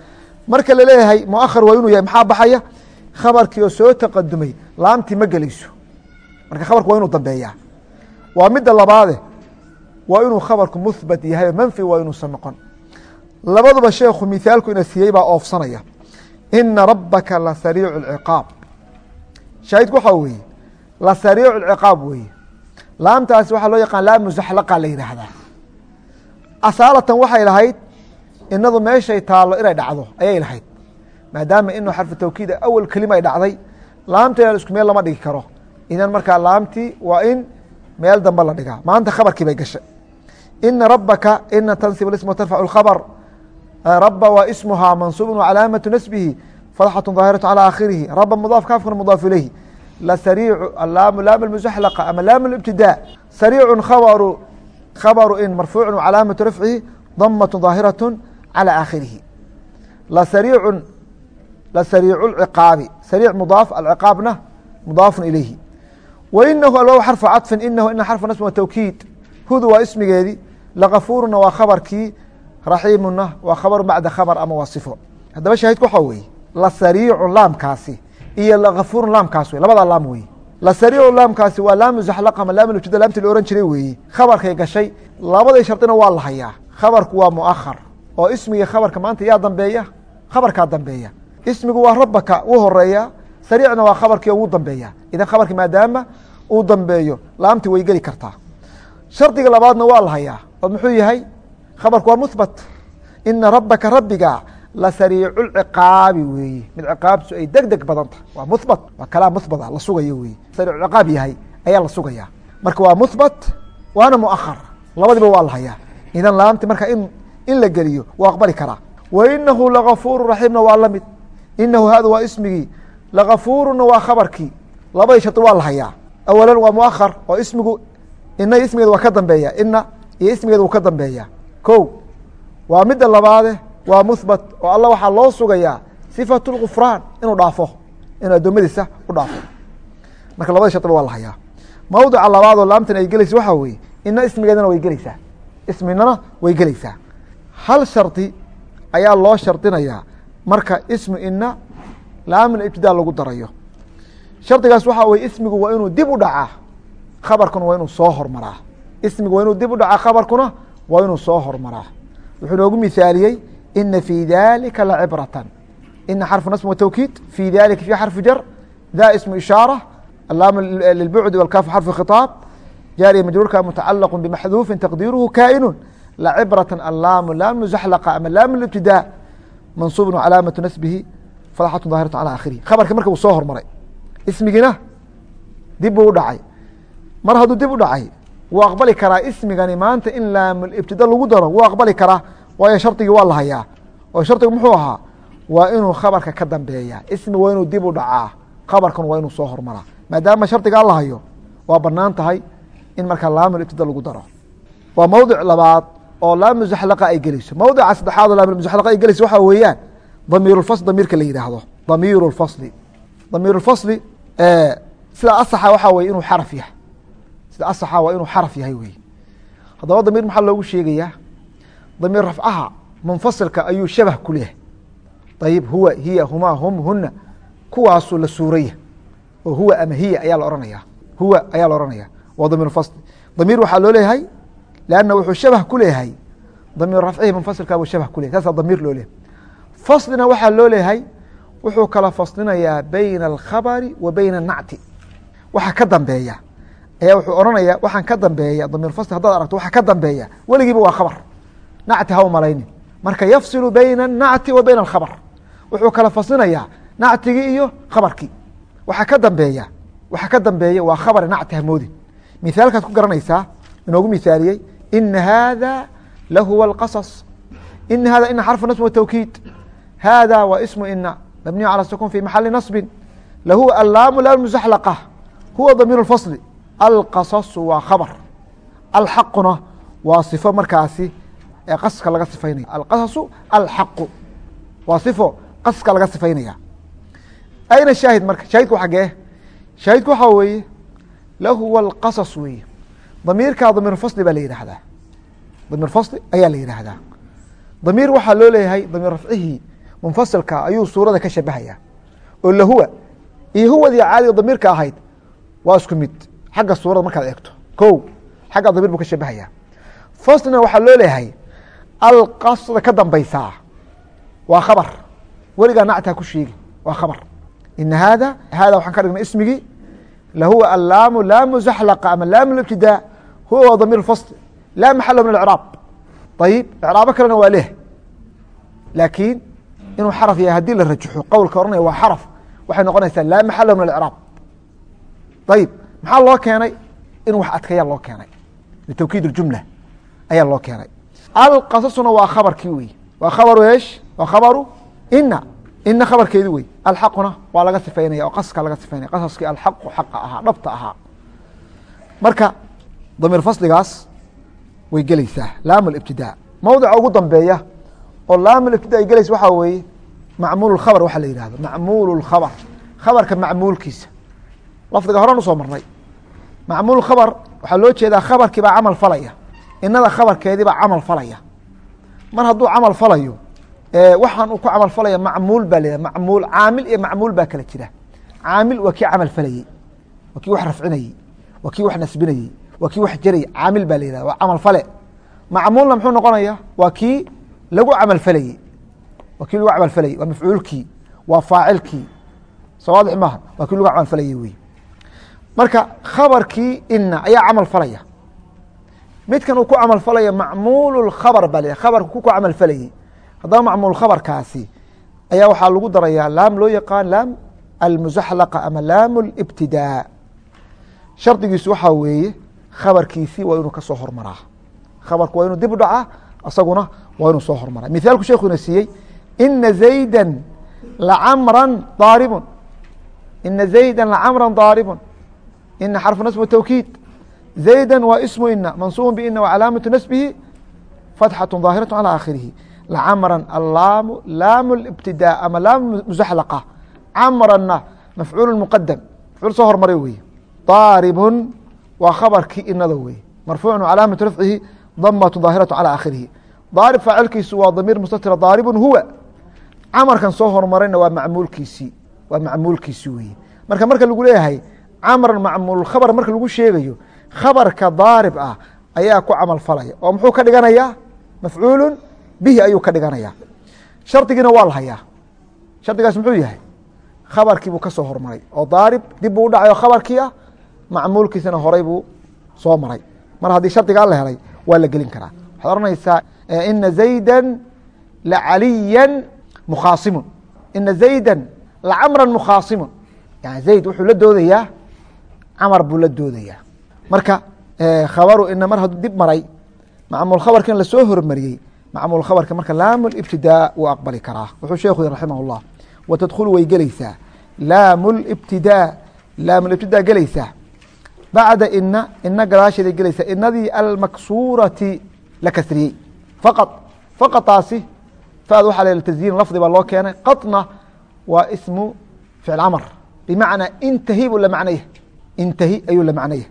Marka la leeyahay muahar waa inuu yahay maxaa baxaya khabarkii oo soo taqadumay laamtii ma gelayso marka khabarku waa inuu dambeeyaa. Waa midda labaade waa inuu khabarku muhbat yahay manfi waa inuusan noqon. Labaduba sheekhu mithaalku ina siiyey baa oofsanaya. Ina rabaka la sariicu اciqaab shaahidku waxaa weeye la sariicu اciqaab weeye. Laamtaasi waxaa loo yaqaan laam musaxlaqa la yidhaahdaa asaalatan waxay lahayd inadu meeshay taallo inay dhacdo ayay lahayd maadaama inu xarfu tawkiida awal kelima ay dhacday laamteeda isku meel lama dhigi karo idan markaa laamtii waa in meel dambe la dhigaa maanta khabarkii bay gashay ina rabaka ina tansib ism tarfac اkhabr raba waa ismuhaa mansuub calaamatu nasbihi fadxaة ظaahiraة calى akhirihi raba mudaaf kaafkuna mudaaf ilayhi lasariicu alaamu laam musaxlaqa ama laam ibtidaa sariicu khabaru khabaru in marfuucu calaamatu rafcihi damaة ظaahiraة calى aakhirihi lasariicu lasariicu ciqaabi. Sariic mudaaf alciqaabna mudaafun ilayhi. Wa inahu alwaaw xarfu caطfin inahu ina xarfu nasb wa tawkiid. Hudu waa ismigeedii lakafuuruna waa khabarkii raxiimuna waa khabaru bacda khabr ama waa sifo. Haddaba shaahidku waxaa weeye lasariicu laamkaasi iyo lakafuurun laamkaas wey labadaa laam weye lasariicu laamkaasi waa laamu zaxlaq ama laam ibtida laamti la ohan jiray weeye khabarkay gashay labadii shardina waa la hayaa. Khabarku waa muahar oo ismigii khabarka maanta yaa dambeeya ismigu waa rabaka u horreeya sariicna waa khabarkii ugu dambeeya. Idan khabarki maadaama uu dambeeyo laamti way geli kartaa. Shardiga labaadna waa la hayaa oo muxuu yahay? Khabarku waa muhbat ina rabaka rabbiga la sariicu ciqaabi weeye mid ciqaabtu ay deg deg badanta waa muhbat waa kalaam muhbat ah la sugayo weye sariicu ciqaab yahay ayaa la sugaya. Marka waa muhbat waana muahar labadiba waa la hayaa. Idan laamti marka in in la geliyo waa aqbali karaa. Wa inahu lagafuuru raxiimna waa la mid inahu hada waa ismigii lagafuuruna waa khabarkii labadii shardi waa la hayaa awalan waa muahar oo ismigu ina ismigeed waa ka dambeeya ina iyo ismigeed wuu ka dambeeya ko waa midda labaade waa muhbat oo alla waxaa loo sugayaa sifatu lgufraan inuu dhaafo inuu addoommadiisa u dhaafo marka labadii shardiba waa la hayaa mawdica labaadoo laamtan ay gelaysa waxaa weeye ina ismigeedana way gelaysaa isminana way gelaysaa hal shardi ayaa loo shardinayaa marka ismu ina laamul ibtidaa lagu darayo. Shardigaas waxaa weye ismigu waa inuu dib u dhacaa khabarkuna waa inuu soo hormaraa. Ismigu waa inuu dib u dhacaa khabarkuna waa inuu soo hormaraa. Wuxuu noogu mithaaliyey ina fii dalika lacibratan ina xarfu nasb watawkiid fii dalika fi xarfu jar. Da ismu ishaarة alaam lilbucdi walkaafu xarfu khiطaab jaariya majruurka mutacalaq bimaxduufin taqdiiruhu kaa'inu lacibratan allaamu laam muzaxlaqa ama laam libtidaa mansuubun calaamatu nasbihi fadxatu daahiratu calى akhirihi khabarki marka uu soo hormaray ismigiina dib buu u dhacay mar hadduu dib u dhacay wuu aqbali karaa ismigani maanta in laamulibtida lagu daro wuu aqbali karaa waayo shardigii waa la hayaa oo shardigu muxuu ahaa waa inuu khabarka ka dambeeya ismi waa inuu dib u dhacaa khabarkan waa inuu soo hormaraa maadaama shardigaa la hayo waa bannaan tahay in markaa laamulibtida lagu daro waa mawdic labaad oo laam muzaxlaqa ay gelayso. Mawdica saddexaad oo laam muzaxlaqa ay gelayso waxaa weeyaan damiirulfasl damiirka la yidhaahdo. Damiiru lfasli damiiru lfasli sida asaxa waxaa weye inuu xaraf yahay. Sida asaxa waa inuu xaraf yahay wey haddaba damiir maxaa loogu sheegayaa? Damiir rafcaha munfasilka ayuu shabah ku leeyahay. Ayib huwa hiya huma hum huna kuwaasuu la suuraya. Oo huwa ama hiya ayaa la ohanaya huwa ayaa la ohanaya waa damiir damiir waxaa loo leeyahay lanna wuxuu shabah ku leeyahay damiir rafcihi munfasilka buu shabah ku leyahy saasaa damiir loo leeyahay faslina waxaa loo leeyahay wuxuu kala faslinayaa bayna alkhabari wa bayna anacti waxa ka dambeeya ayaa wuxuu ohanaya waxaan ka dambeeya damiir fasl haddaad aragto waxa ka dambeeya weligiiba waa khabar nacti ha u malaynin marka yafsilu bayna anacti wa bayna alkhabar wuxuu kala faslinayaa nactigii iyo khabarkii waxa ka dambeeya waxa ka dambeeya waa khabari nacti hamoodin mithaalkaad ku garanaysaa inoogu mithaaliyey ina hada lahuwa اlqaصص ina hada ina xarfu nasb tawkiid hada waa ismu ina mabniyu calى sukun fi maxali naصbi lahuwa allaamu laam musaxlaqa huwa damiir اfasli alqaصaصu waa khabr alxaquna waa sifo markaasi ee qaska laga sifaynaya alqaصaصu alxaqu waa sifo qaska laga sifaynaya ayna shaahid marka shaahidku xagee shaahidku waxaa weeye lahuwa alqasas weeye damiirkaa damiir fasli baa la yidhaahdaa damiir fasli ayaa la yidhaahdaa damiir waxaa loo leeyahay damiir rafcihii munfasilka ayuu suurada ka shabahaya oo lahuwa iyo huwadii caadiga damiirka ahayd waa isku mid. Xagga suurada markaad eegto. Ko xagga damiir buu ka shabahaya faslina waxaa loo leeyahay alqasda ka dambaysaa. Waa khabar. Weligaa nactaa ku sheegi. Waa khabar. Ina haada haada waxaan ka dhignay ismigii lahuwa allaamu laamu zaxlaqa ama laamu ibtidaa huwa waa damiir fasl laa maxalo min acraab ayib icraabo kalena waa leh laakiin inuu xaraf yahay haddii la rajaxo qowlka ohanaya waa xaraf waxay noqonaysaa laa maxalo min acraab ayib maxaa loo keenay inuu wax adkeeya loo keenay litawkiid اjumla ayaa loo keenay alqasasuna waa khabarkii wey waa khabaru esh waa khabaru ina ina khabarkeedi wey alxaquna waa laga sifaynaya oo qaska laga sifaynaya qasaskii alxaqu xaqa ahaa dhabta ahaa marka damiir fasligaas way gelaysaa. Laam ibtidaa mawdica ugu dambeeya oo laam ibtida ay gelaysa waxaa weeye macmuul khabr waxa la yihahdo macmuul khabr khabarka macmuulkiisa. Lafdiga horan u soo marnay. Macmuul khabr waxaa loo jeedaa khabarkii camal falaya. Inada khabarkeedii camal falaya. Mar hadduu camal falayo waxaan uu ku camal falaya macmuul baa la macmuul caamil iyo macmuul baa kala jira. Caamil waa kii camal falayey. Waa kii wax rafcinayey. Waa kii wax nasbinayey waa kii wax jarayey caamil baa la yihahda waa camal fale. Macmuulna muxuu noqonaya waa kii lagu camal falayey waa kii lagu camal falayey waa mafcuulkii waa faacilkii. Soo maaha waa kii lagu camal falayey wey marka khabarkii ina ayaa camal falaya. Midkan uu ku camal falaya macmuul baa la khabarka ku camal falayey haddaba macmuul khabarkaasi ayaa waxaa lagu darayaa laam loo yaqaan laam almusaxlaqa ama laam اlibtidaa shardigiisu waxaa weeye khabarkiisii waa inuu ka soo hormaraa khabarku waa inuu dib u dhacaa asaguna waa inuu soo hormaraa mithaalku sheekuna siiyey ina zayda lacamra daaribun ina zayda lacamra daaribun ina xarfu nasb tawkiid zayda waa ismu ina mansuub bina wcalaamatu nasbihi fatxaة ظaahiraة calى akhirihi lacamra allaamu laam اbtidaa ama laam musaxlaqa camrana mafcuul muqadam mafcuul soo hormaray weye daaribun waa khabarkii inada weye marfuucu calaamatu rafcihi damatu ظaahiraة calى akhirihi daarib faacilkiisu waa damiir mustatira daaribun huwa camarkan soo hormarayna waa macmuulkiisii waa macmuulkiisi weye marka marka lagu leeyahay camran macmuul khabar marka lagu sheegayo khabarka daarib ah ayaa ku camal falaya oo muxuu ka dhiganayaa mafcuulu bihi ayuu ka dhiganaya shardigiina waa la hayaa shardigaas muxuu yahay khabarkii buu ka soo hormaray oo daarib dib buu u dhacay oo khabarkii ah macmuulkiisana horay buu soo maray. Mar haddii shardigaa la helay waa la gelin karaa. Waxaad ohanaysaa ina zayda lacaliya mukhaasimun. Ina zayda lacamra mukhaasimun. Yani zayd wuxuu la doodayaa camar buu la doodayaa. Marka khabaru ina mar hadduu dib maray macmuul khabarkan la soo hormariyey macmuul khabarka marka laam ibtidaa wuu aqbali karaa. Wuxuu sheekhu yhi raximah اllah wa tadkhulu way gelaysaa. Laam ibtidaa laam ibtidaa gelaysaa bacda ina ina gadaasheeday gelaysaa inadii almaksuurati la kasriyey faqad faqadaasi faad waxaa la tasyiin lafdi baa loo keenay qadna waa ismu ficil amr bimacnaa intahi buu la macnayah intahi ayuu la macnayah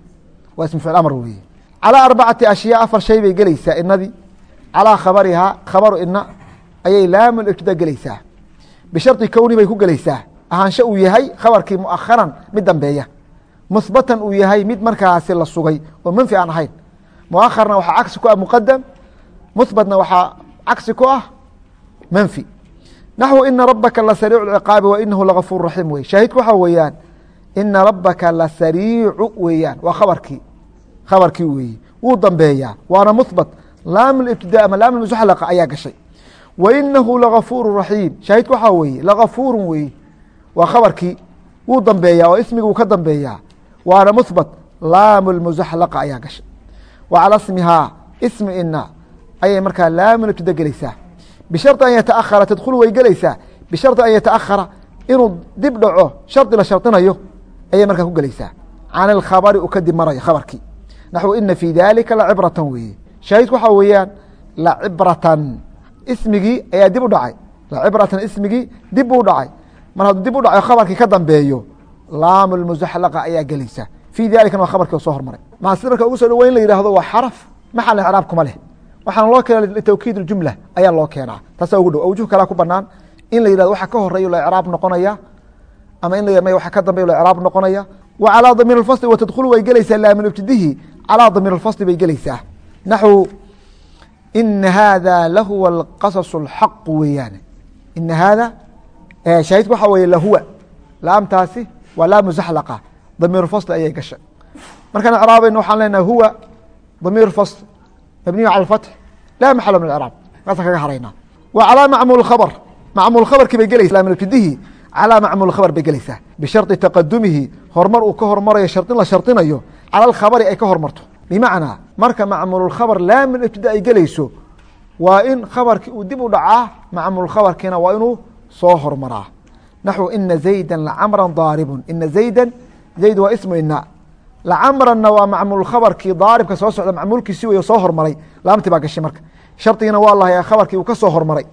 waa ismu ficil amr weye calىa arbacati ashyaa afar shay bay gelaysaa inadii calىa khabarihaa khabaru ina ayay laam ibtida gelaysaa bishardi kowni bay ku gelaysaa ahaansho uu yahay khabarkii muakharan mid dambeeya muhbatan uu yahay mid markaasi la sugay oo manfi aan ahayn. Muakharna waxaa cagsi ku ah muqadam muhbatna waxaa cagsi ku ah manfi. Naxwu ina rabaka la sariicu ciqaabi wa inahu lagafuur raxiim wey. Shaahidku waxaa weeyaan ina rabaka la sariicu weeyaan. Waa khabarkii khabarkii weeye wuu dambeeyaa. Waana muhbat laam ama laam ayaa gashay. Wa lagafuuru raxiim shaahidku waxaa weeye lagafuurun weeye waa khabarkii. Wuu dambeeyaa oo ismigi wuu ka dambeeyaa waana muhbat laam musaxlaqa ayaa gashay. Wa calى smihaa ismi ina ayay markaa laam ibtida gelaysaa. Bishardi an yataahara tadkhulu way gelaysaa. Bishardi an yataahara inuu dib dhaco shardi la shardinayo ayay markaa ku gelaysaa. Can اlkhabari u kadib marayo khabarkii. Naxwu ina fii dalika lacibratan weeye. Shaahidku waxaa weeyaan lacibratan ismigii ayaa dib u dhacay. Lacibratan ismigii dib buu dhacay. Mar hadduu dib u dhacayo khabarkii ka dambeeyo laam muzaxlaqa ayaa gelaysa. Fii dalikana waa khabarkii soo hormaray. Maa marka ugu so dhaweyn la yihahdo waa xaraf. Maxal icraab kuma leh? Waxaana loo keena litawkiid jumla ayaa loo keenaa. Taasa ugu dhow awjuh kalaa ku banaan in la yihahdo waxa ka horeeyo la icraab noqonaya ama in la y waxa ka dambeyo la icraab noqonaya. Wa calaa damiir fasli wa way gelaysaa laamin ibtidihi calaa damiir fasli bay gelaysaa. Naxwu ina haada lahuwa alqasas اlxaq weeyaane. Ina haada shaahidku waxa weye lahuwa laamtaasi waa laamu zaxlaqa damiir fasl ayay gashay. Markaan icraabayna waxaan leenahay huwa damiir fasl mabniyu cala alfatx laa maxala min acraab markaasaan kaga haraynaa wa calaa macmuul khabar. Macmuul khabarkii bay gelaysa mafidihii calaa macmuul khabar bay gelaysaa. Bishardi taqadumihi horumar uu ka hormarayo shardin la shardinayo cala alkhabari ay ka hormarto. Bimacnaa marka macmuululkhabar laamu ibtida ay gelayso waa in khabarkii uu dib u dhacaa macmuul waa inuu soo hormaraa naxو ina zayda lacamra daaribun ina zayda zayd waa ismu ina lacamranna waa macmuul khabarkii daaribka soo socda macmuulkiisi wey soo hormaray laamtii baa gashay marka shardigina waa lahay khabarkii uu ka soo hormaray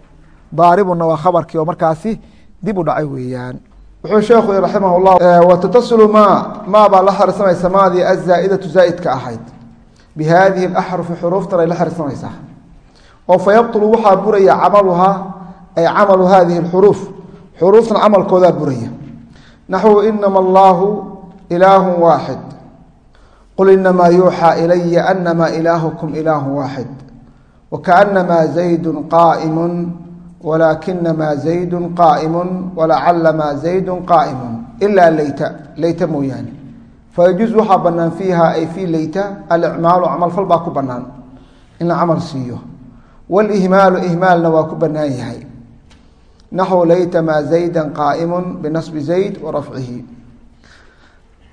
daaribunna waa khabarkii oo markaasi dib u dhacay weeyaan wuxuu sheekhu raximah اllah watatasilu ma ma baa la xarisanaysa maadii azaa'idatu zaa'idka ahayd bi haadihi اaxrufi xuruuftan ay la xarisanaysaa oo fayabطulu waxaa buraya camaluhaa ay camalu hadihi اxuruuf xuruuftan camalkoodaa buraya. Naxwu inama allahu ilaahu waaxid. Qul inamaa yuuxaa ilaya anama ilaahukum ilaahu waaxid. Wakaأnamaa zaydu qaa'imu wlaakinamaa zaydu qaa'imu walacalamaa zaydu qaa'imu ilaa leyta leyta mooyaane. Fayajuuz waxaa banaan fiiha ay fii leyta alicmaalu camalfal baa ku banaan in la camal siiyo. Wاlihmaalu ihmaalna waa ku banaan yahay naxwu leyta maa zayda qaa'imu binasbi zayd wa rafcihi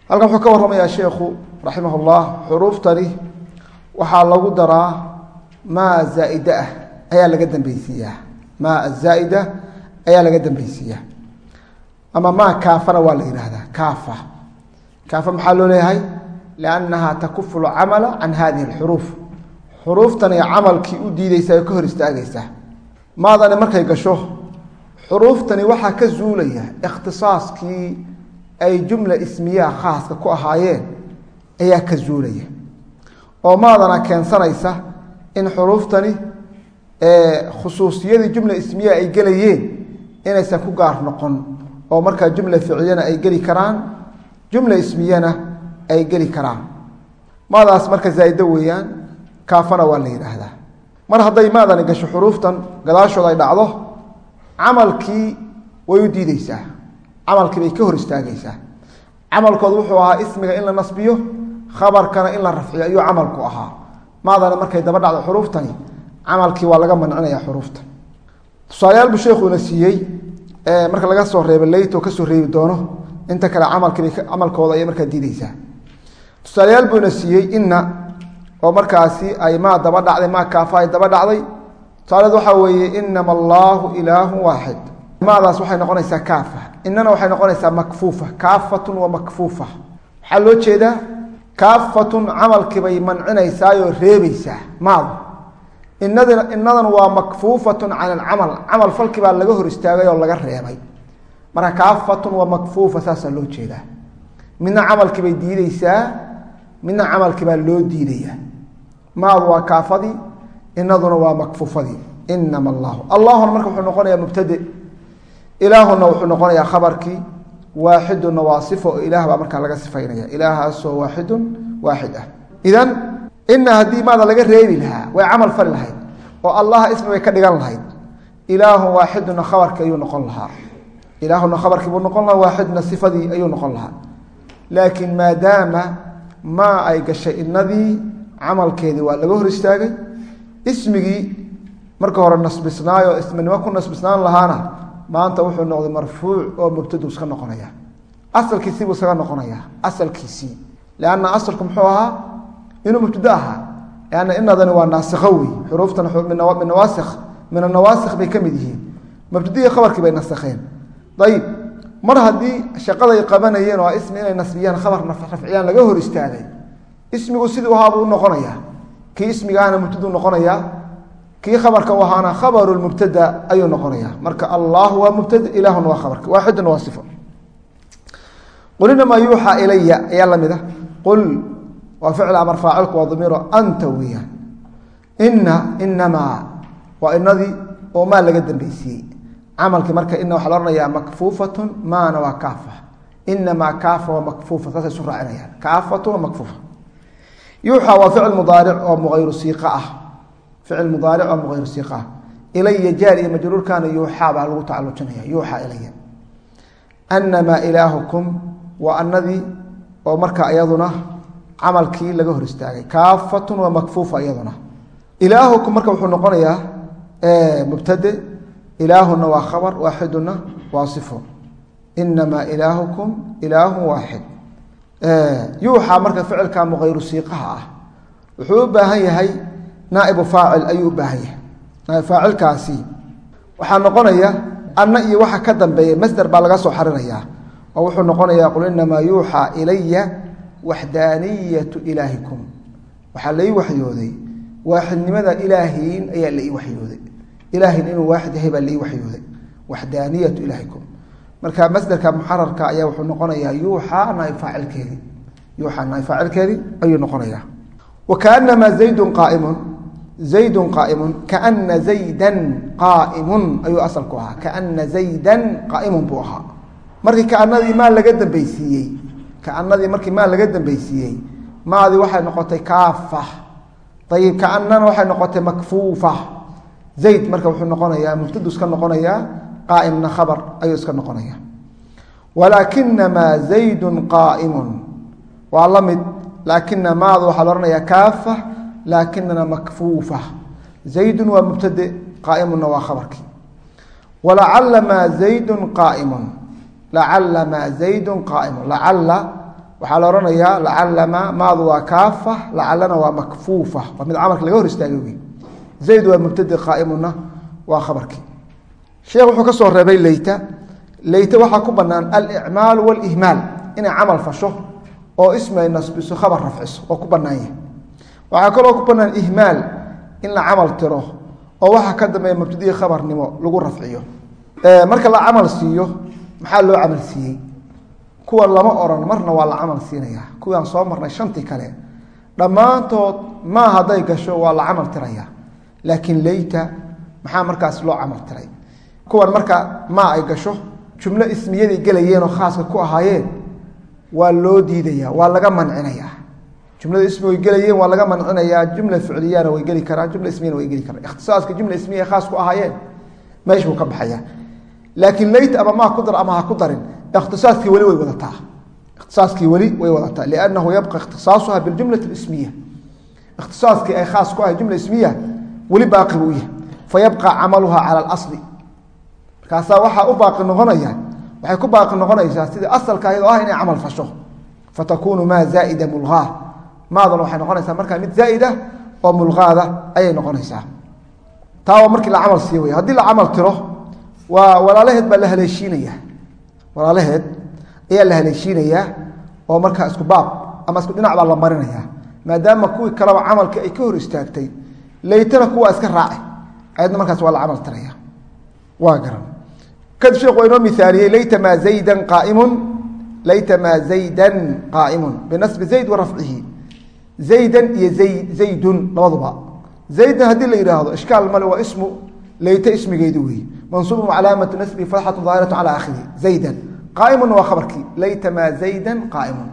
halkan wuxuu ka warramayaa sheekhu raximah اllah xuruuftani waxaa lagu daraa maa zaa'ida ah ayaa laga dambeysiiyaa maa azaa'ida ayaa laga dambeysiiyaa ama maa kaafana waa la yidhaahdaa kaafa kaafa maxaa loo leeyahay liannaha takufu lcamala can hadihi اlxuruuf xuruuftan ay camalkii u diideysaa oo ka hor istaagaysaa maadani markay gasho xuruuftani waxaa ka zuulaya ikhtisaaskii ay jumla ismiyaha khaaska ku ahaayeen ayaa ka zuulaya. oo maadana keensanaysa in xuruuftani khusuusiyadii jumla ismiyaha ay gelayeen inaysan ku gaar noqon oo markaa jumla ficliyana ay geli karaan jumla ismiyana ay geli karaan. maadaas marka zaaido weeyaan kaafana waa la yidhaahdaa. mar hadday maadani gasho xuruuftan gadaashooda ay dhacdo camalkii way u diideysaa camalkii bay ka hor istaagaysaa. Camalkooda wuxuu ahaa ismiga in la nasbiyo khabarkana in la rafciyo ayuu camalku ahaa. Maadana markay daba dhacdo xuruuftani camalkii waa laga mancinaya xuruufta. Tusaalayaal buu sheekhuuna siiyey marka laga soo reebo leyto ka soo reebi doono inta kale camalkooda ayay markaa diideysaa tusaalayaal buuna siiyey inna oo markaasi ay maa daba dhacday maa kaafa ay daba dhacday tusaaleed waxaa weeye inama allaahu ilaahu waaxid. Maadaas waxay noqonaysaa kaafa. Inana waxay noqonaysaa makfuufa. Kaafatun wa makfuufa. Waxaa loo jeedaa kaafatun camalkiibay mancinaysaayoo reebaysaa. Maadu inadina inadan waa makfuufatun can alcamal. Camal falkii baa laga hor istaagay oo laga reebay. Marka kaafatun wa makfuufa saasaa loo jeedaa. Midna camalkii bay diideysaa midna camalkii baa loo diidayaa. Maadu waa kaafadii inaduna waa makfuufadii. Inama allahu allahuna marka wuxuu noqonayaa mubtade ilaahuna wuxuu noqonayaa khabarkii. Waaxiduna waa sifo oo ilaah baa markaa laga sifaynaya. Ilaahaasoo waaxidun waaxid ah. Idan ina haddii maada laga reebi lahaa way camal fali lahayd oo allaha ismi bay ka dhigan lahayd ilaahu waaxiduna khabarkii ayuu noqon lahaa. Ilaahuna khabarkii buu noqon lahaa waaxiduna sifadii ayuu noqon lahaa. Laakiin maadaama maa ay gashay inadii camalkeedii waa laga hor istaagay ismigii marka hore nasbisnaayo isminimo ku nasbisnaan lahaana maanta wuxuu noqday marfuuc oo mubtadu iska noqonaya. Asalkiisii buu isaga noqonaya asalkiisii lanna asalku muxuu ahaa? Inuu mubtado ahaa. Lanna inadani waa naasikho wey xuruuftan min nawaasikh min anawaasikh bay ka mid yihiin. Mubtadihii khabarkii bay nasakheen ayib mar haddii shaqaday qabanayeen oo ismi inay nasbiyaan khabar rafciyaan laga hor istaagay ismigu sidii ahaa buu unoqonayaa kii ismigaana mubtadu noqonayaa kii khabarka u ahaana khabaru mubtada ayuu noqonaya. Marka allah waa mubtada ilaahuna waa khabarka. Waaxiduna waa sifo. Qul inamaa yuuxaa ilaya ayaa la mid a qul waa ficl amar faacilku waa damiiro anta weeyaan. Ina inamaa waa inadii oo maa laga dambeysiiyey camalkii marka ina waxaa la ohanayaa makfuufatun maana waa kaafa. Inamaa kaafa waa makfuufa saasay isu raacinayaan. Kaafatun waa makfuufa yuuxa waa ficil mudaaric oo muayru siiqa ah. Ficil mudaaric oo muayru siiqa ah. Ilaya jaar iyo majruurkana yuuxaa baa lagu tacalujinaya yuuxaa ilaya anamaa ilaahukum waa anadii oo marka iyaduna camalkii laga hor istaagay. Kaafatun waa makfuufa iyaduna ilaahukum marka wuxuu noqonayaa mubtade ilaahuna waa khabar waaxiduna waa sifo. Inamaa ilaahukum ilaahu waaxid yuuxaa marka ficilka muayru siiqaha ah. Wuxuu u baahan yahay naaibu faacil ayuu u baahan yahay. Naaib faacilkaasi waxaa noqonaya anna iyo waxa ka dambeeya masder baa laga soo xarinayaa oo wuxuu noqonayaa qul inamaa yuuxaa ilaya waxdaaniyatu ilaahikum. Waxaa lai waxyooday. Waaxidnimada ilaahiin ayaa lai waxyooday. Ilaahin inuu waaxid yahay baa lai waxyooday. Waxdaaniyatu ilaahikum marka masderka muxararka ayaa wuxuu noqonayaa yuuxaa naaib faacilkeedii yuuxaa naaib faacilkeedii ayuu noqonayaa. Wa kaanamaa zaydun qaaimun. Zaydun qaaimun. Kaana zaydan qaaimun ayuu asalku ahaa. Kaana zaydan qaaimun buu ahaa. Markii kaanadii maa laga dambeysiiyey kaanadii markii maa laga dambeysiiyey maadii waxay noqotay kaafa. Ayib kaanana waxay noqotay makfuufa. Zayd marka wuxuu noqonayaa mubtadu iska noqonayaa qaaimna khabar ayuu iska noqonaya. Walaakinamaa zaydun qaaimun. Waa la mid laakina maada waxaa la ohanayaa kaafa laakinana makfuufa. Zaydun waa mubtade qaaimunna waa khabarkii. Walacala maa zaydun qaaimun. Lacala maa zaydun qaaimun. Lacala waxaa la ohanayaa lacala ma maadu waa kaafa lacalana waa makfuufa. Waa mid camalka laga hor istaagay. Wey zayd waa mubtade qaaimunna waa khabarkii sheekh wuxuu ka soo reebay leyta. Leyte waxaa ku banaan alicmaalu walihmaal inay camal fasho oo ismi ay nasbiso khabar rafciso oo ku banaan yahay. Waxaa kaloo ku banaan ihmaal in la camal tiro oo waxa ka dambeeya mubtadii khabarnimo lagu rafciyo. Marka la camal siiyo maxaa loo camal siiyey? Kuwa lama oran marna waa la camal siinaya kuwaan soo marnay shantii kale. Dhammaantood maa hadday gasho waa la camal tiraya laakiin leyta maxaa markaas loo camal tiray kuwan marka maa ay gasho jumlo ismiyaday gelayeenoo khaaska ku ahaayeen waa loo diidaya waa laga mancinaya jumlada ismi way gelayeen waa laga mancinayaa jumla ficliyana way geli karaan jumla ismiyana way geli karaan. Ikhtisaaska jumla ismiya khaas ku ahaayeen meesh buu ka baxaya laakiin leyt ama maa ku dar ama ha ku darin ikhtisaaskii weli way wadataa. Ikhtisaaskii weli way wadataa liannahu yabqa ikhtisaasuha biljumlati ismiya ikhtisaaskii ay khaas ku ahay jumla ismiya weli baaqi buu yahay. Fayabqa camaluha cala alasli markaasaa waxaa u baaqi noqonaya waxay ku baaqi noqonaysaa sidii asalka ayadoo ah inay camal fasho. Fatakunu maa zaaida mulqaa. Maadan waxay noqonaysaa markaa mid zaaida oo mulqaada ayay noqonaysaa. Taa markii la camal siiyo wey haddii la camal tiro waa walaalaheed baa la haleeshiinaya walaalaheed ayaa la haleeshiinayaa oo markaa isku baab ama isku dhinac baa la marinaya maadaama kuwii kaleba camalka ay ka hor istaagtay leytana kuwa iska raaci. Ayadna markaas waa la camal tiraya. Waa garan kadib sheekh waa inoo miaaliyey laytamaa zaydan qaaimun laytamaa zaydan qaaimun binasbi zayd wa zaydan iyo zayd zaydun labaduba. Zaydan haddii la yidhaahdo ishkaal male waa ismu leyte ismigeedu weeye mansuubun calaamatu nasbihi fatxatu daahiratu cala akhirihi zaydan. Qaaimunna waa khabarkii. Laytamaa zaydan qaaimun.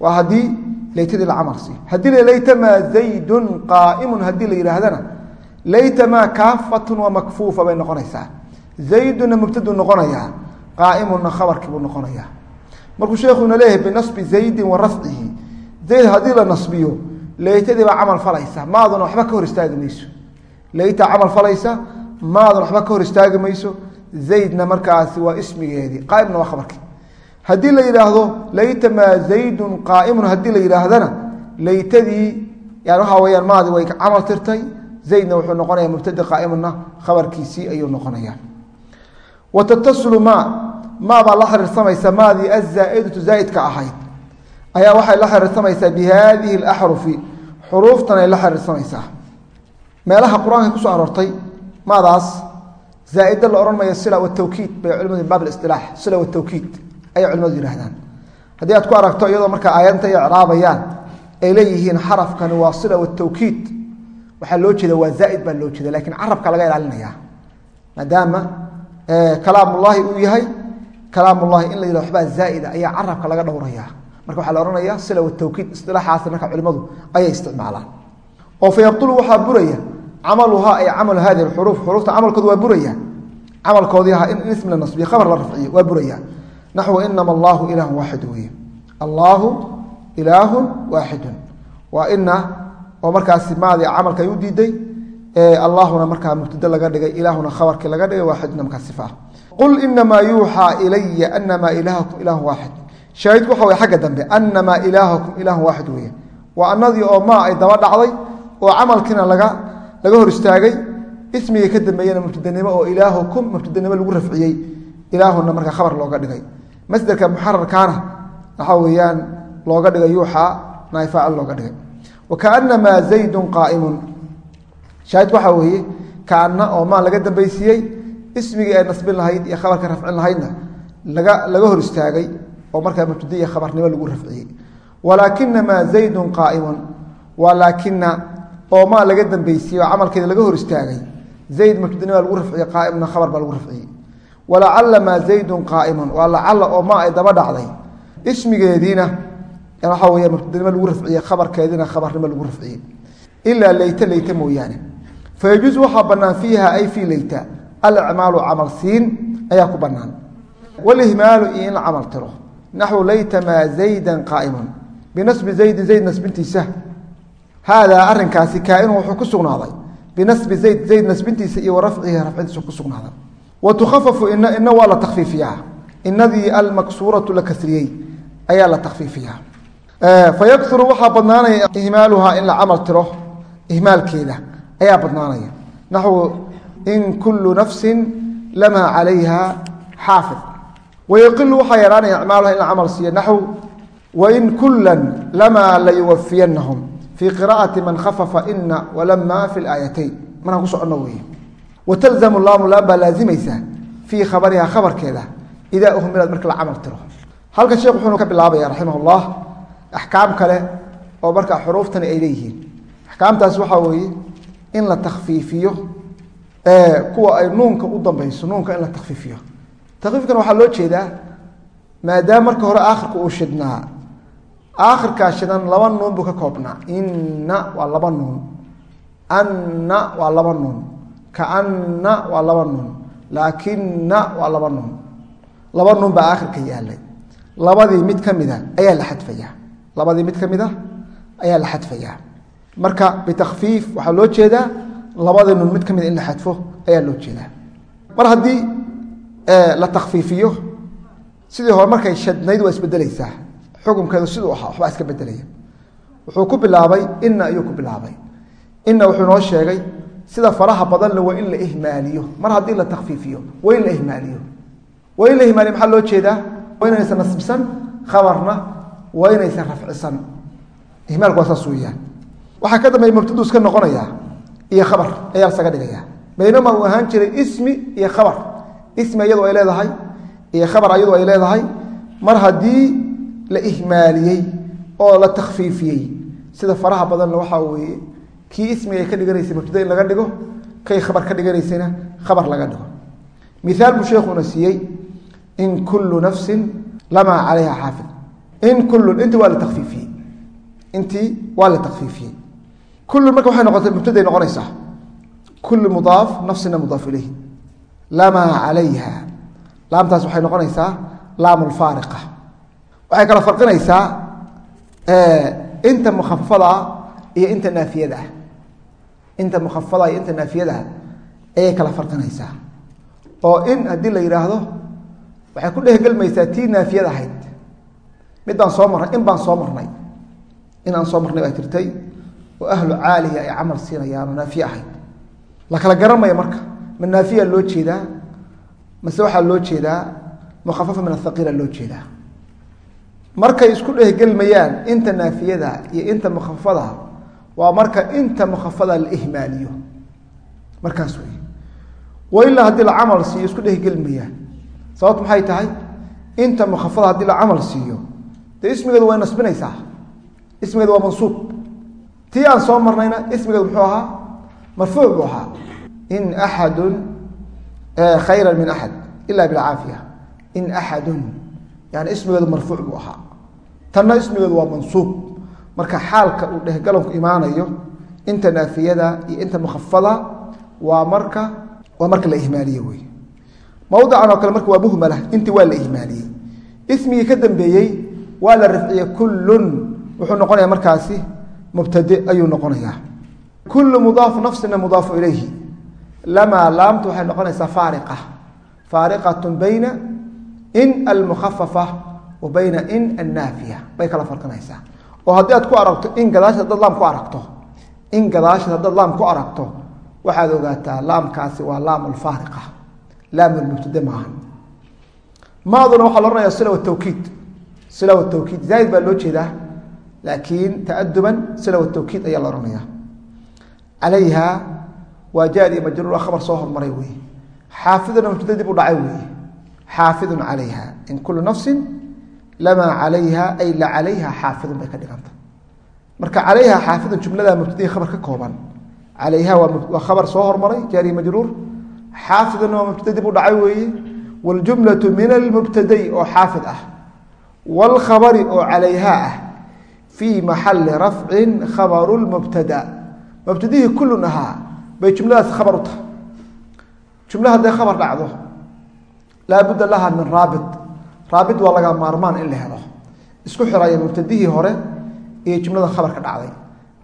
Waa haddii leytadii la camal siiyo. Haddii la laytamaa zaydun qaaimun haddii la yidhaahdana laytamaa kaafatun wa makfuufa bay noqonaysaa zayduna mubtadu noqonayaa qaaimunna khabarkii buu noqonayaa markuu sheekhuuna leeyahay binasbi zaydin wa rafcihi. Zayd haddii la nasbiyo leytadii baa camal falaysa maaduna waxba ka hor istaagi mayso. Leyta camal falaysa maaduna waxba ka hor istaagi mayso. Zaydna markaasi waa ismigeedii qaaimna waa khabarkii. Haddii la yidhaahdo laytamaa zaydun qaaimun haddii la yidhaahdana leytadii yani waxaa weyaan maadi way camal tirtay zaydna wuxuu noqonaya mubtada qaaimunna khabarkiisii ayuu noqonaya wa tatasulu ma maabaa la xiriirsamaysa maadii azaaidatu zaaidka ahayd. Ayaa waxay la xiriirsamaysaa bi haadihi alaxrufi xuruuftan ay la xiriirsamaysaa. Meelaha qur'aanka ku soo aroortay maadaas zaaida la odhan mayo sila watawkiid bay culimadu baab isilaax sila watawkiid ayay culimadu yidhahdaan haddii aad ku aragto iyadoo markaa aayadanta ay icraabayaan ay leeyihiin xarafkani waa sila watawkiid waxaa loo jeeda waa zaaid baa loo jeeda lakiin carabka laga ilaalinaya. Maadaama kalaamullahi uu yahay kalaamullahi in la yidhah waxbaa zaaida ayaa carabka laga dhowraya marka waxaa la ohanaya sila watawkiid isilaaxaas marka culimadu ayay isticmaalaan. Oo fa waxaa buraya camaluhaa ay camalu hadihi xuruuf xuruufta camalkooda waa buraya. Camalkoodii ahaa in ism la nasbiyo khabar la rafciyo waa buraya. Naxwu inama allahu ilaahu waaxid weye allaahu ilaahun waaxidun. Waa ina oo markaasi maadi camalka ay u diiday allaahuna markaa mubtado laga dhigay ilaahuna khabarkii laga dhigay waaxiduna markaa sifa. Qul inamaa yuuxaa ilaya anamaa ilaahakum ilaahu waaxid. Shaahidku waxa wey agga dambe anamaa ilaahakum ilaahu waaxid weye waa anadii oo maa ay daba dhacday oo camalkiina laga laga hor istaagay. Ismiga ka dambeeyena mubtadanimo oo ilaahukum mubtadanimo lagu rafciyey. Ilaahuna markaa khabar looga dhigay. Masderka muxararkaana waxaa weeyaan looga dhigay yuuxaa naaifaacil looga dhigay. Wa kaanamaa zaydun qaaimun shaahidku waxaa weeye kaana oo maa laga dambaysiiyey ismigii ay nasbin lahayd iyo khabarka rafcin lahaydna laga laga hor istaagay oo markaa mubtada iyo khabarnimo lagu rafciyey. Walaakinamaa zaydun qaaimun waa laakina oo maa laga dambaysiiyey oo camalkeeda laga hor istaagay zayd mubtadanima lagu rafciyey qaaimna khabar baa lagu rafciyey. Walacala maa zaydun qaaimun waa lacala oo maa ay daba dhacday ismigeediina waxaa weya mubtadanimo lagu rafciyey khabarkeediina khabarnimo lagu rafciyey. Ilaa leyte leyte mooyaane fayajuusu waxaa bannaan fiiha ay fii leyta alicmaalu camal siin ayaa ku bannaan walihmaalu iyo in la camal tiro naxwu leyta maa zaydan qaaimun binasbi zaydin zayd nasbintiisa haadaa arinkaasi kaainu wuxuu ku sugnaaday binasbi zayd zayd nasbintiisa iyo warafcihi rafcintiisa ku sugnaaday wa tukhafafu ina ina waa la takfiifiyaa inadii almaksuuratu la kasriyey ayaa la takfiifiyaa fayakuru waxaa badnaanaya ihmaaluhaa in la camal tiro ihmaalkeeda ayaa badnaanaya. Naxwu in kulu nafsin lamaa calayha xaafid. Wayaqilu waxaa yaraanaya icmaaluha in la camal siiyo. Naxw wain kula lamaa layuwafiyanahum fii qira'ati man khafafa ina walama fi laayatayn markaan ku soconno weeye. Watalzamu laamu laam baa laazimaysa fii khabariha khabarkeeda idaa uhmilad marka la camal tiro. Halkan sheekh wuxuunu ka bilaabaya raximah llah axkaam kale oo markaa xuruuftani ay leeyihiin. Axkaamtaas waxaa weeye in la takfiifiyo kuwa ay nuunka u dambayso nuunka in la takfiifiyo takfiifkana waxaa loo jeedaa maadaama marka hore aakhirka uu shidnaa aakhirkaa shidan laba nuun buu ka koobnaa. Inna waa laba nuun. Anna waa laba nuun. Kaanna waa laba nuun. Laakinna waa laba nuun. Laba nuun baa aakhirka yaalay labadii mid ka mida ayaa la xadfayaa. Labadii mid ka mid a ayaa la xadfayaa marka bitakfiif waxaa loo jeedaa labadii nuun. Mid ka mida in la xadfo ayaa loo jeedaa. Mar haddii la takfiifiyo sidii hore markay shadnayd waa isbedeleysaa xukunkeedu siduu ahaa waxbaa iska bedelaya wuxuu ku bilaabay ina ayuu ku bilaabay. Ina wuxuu noo sheegay sida faraha badanle waa in la ihmaaliyo. Mar haddii la takfiifiyo waa in la ihmaaliyo. Waa in la ihmaaliyo maxaa loo jeedaa? Waa inaysan nasbsan khabarna waa inaysan rafcisan. Ihmaalku waa saas weeyaan waxaa ka dambeeya mubtadu iska noqonayaa iyo khabar ayaa lasaga dhigayaa baynama uu ahaan jiray ismi iyo khabar. Ismi iyadu ay leedahay iyo khabar iyadu ay leedahay. Mar haddii la ihmaaliyey oo la takfiifiyey sida faraha badanna waxaa weeye kii ismiga ay ka dhiganaysay mubtada in laga dhigo kay khabar ka dhiganaysayna khabar laga dhigo. Miaal buu sheekuna siiyey in kullu nafsin lamaa calayha xaafid. In kullun intii waa la takfiifiyey intii waa la takfiifiyey kullun marka waxay noqotay mubtaday noqonaysaa kullu mudaaf nafsina mudaaf ilayh lamaa calayha laamtaas waxay noqonaysaa laam lfaariqa waxay kala farinaysaa inta mukhafadaa iyo inta naafiyada ah inta mukhafada iyo inta naafiyadaah ayay kala farinaysaa oo in haddii la yidhaahdo waxay ku dhehgelmaysaa tii naafiyad ahayd mid baan soo marnay in baan soo marnay in aan soo marnay baa jirtay oo ahlu caalihi ay camal siinayaan oo naafiye ahayd. La kala garanmaya marka ma naafiya loo jeedaa? Mase waxaa loo jeedaa? Mukhafafa min athaqiila loo jeedaa? Markay isku dhehgelmayaan inta naafiyada iyo inta mukhafada waa marka inta mukhafada la ihmaaliyo. Markaas wey wailaa haddii la camal siiyo isku dhehgelmayaan sababt maxay tahay? Inta mukhafada haddii la camal siiyo dee ismigeedu way nasbinaysaa? Ismigeedu waa mansuub tii aan soo marnayna ismigeedu muxuu ahaa? Marfuuc buu ahaa. In axadun khayra min axad ila bilcaafiya in axadun yani ismigeedu marfuuc buu ahaa. Tanna ismigeedu waa mansuub. Marka xaalka uu dhehgalanku imaanayo inta naafiyada iyo inta mukhafada waa marka waa marka la ihmaaliye wey. Mawdican oo kale marka waa muhmala intii waa la ihmaaliyey. Ismigii ka dambeeyey waa la rafciye kullun. Wuxuu noqonaya markaasi mubtade ayuu noqonayaa. Kullu mudaafu nafsina mudaafu ilayhi. Lamaa laamtu waxay noqonaysaa faariqa. Faariqatun bayna in almukhafafa wa bayna in annaafiya. Bay kala farqinaysaa oo haddii aad ku aragto in gadaasheed haddaad laam ku aragto in gadaasheed haddaad laam ku aragto waxaad ogaataa laamkaasi waa laam alfaariqa laam almubtade maaha maaduna waxaa la ohanaya sila watawkiid sila watawkiid zaaid baa loo jeedaa laakiin taaduban sila watawkiid ayaa la ohanaya calayha waa jaar iyo majruur khabar soo hormaray wey xaafiduna mubtada dib u dhacay wey xaafidun calayha in kulu nafsin lamaa calayha ay la calayha xaafidun bay ka dhiganta. Marka calayha xaafidun jumlada mubtadii khabar ka kooban. Calayha waa khabar soo hormaray jaar iyo majruur. Xaafiduna waa mubtada dib u dhacay weeye waljumlatu min almubtaday oo xaafid ah. Waalkhabari oo calayha ah fii maxali rafcin khabaru lmubtada mubtadihii kullun ahaa bay jumladaas khabar u tahay. Jumla hadday khabar dhacdo laabudda laha min raabit. Raabit waa laga maarmaan in la helo. Isku xiraya mubtadihii hore iyo jumlada khabarka dhacday.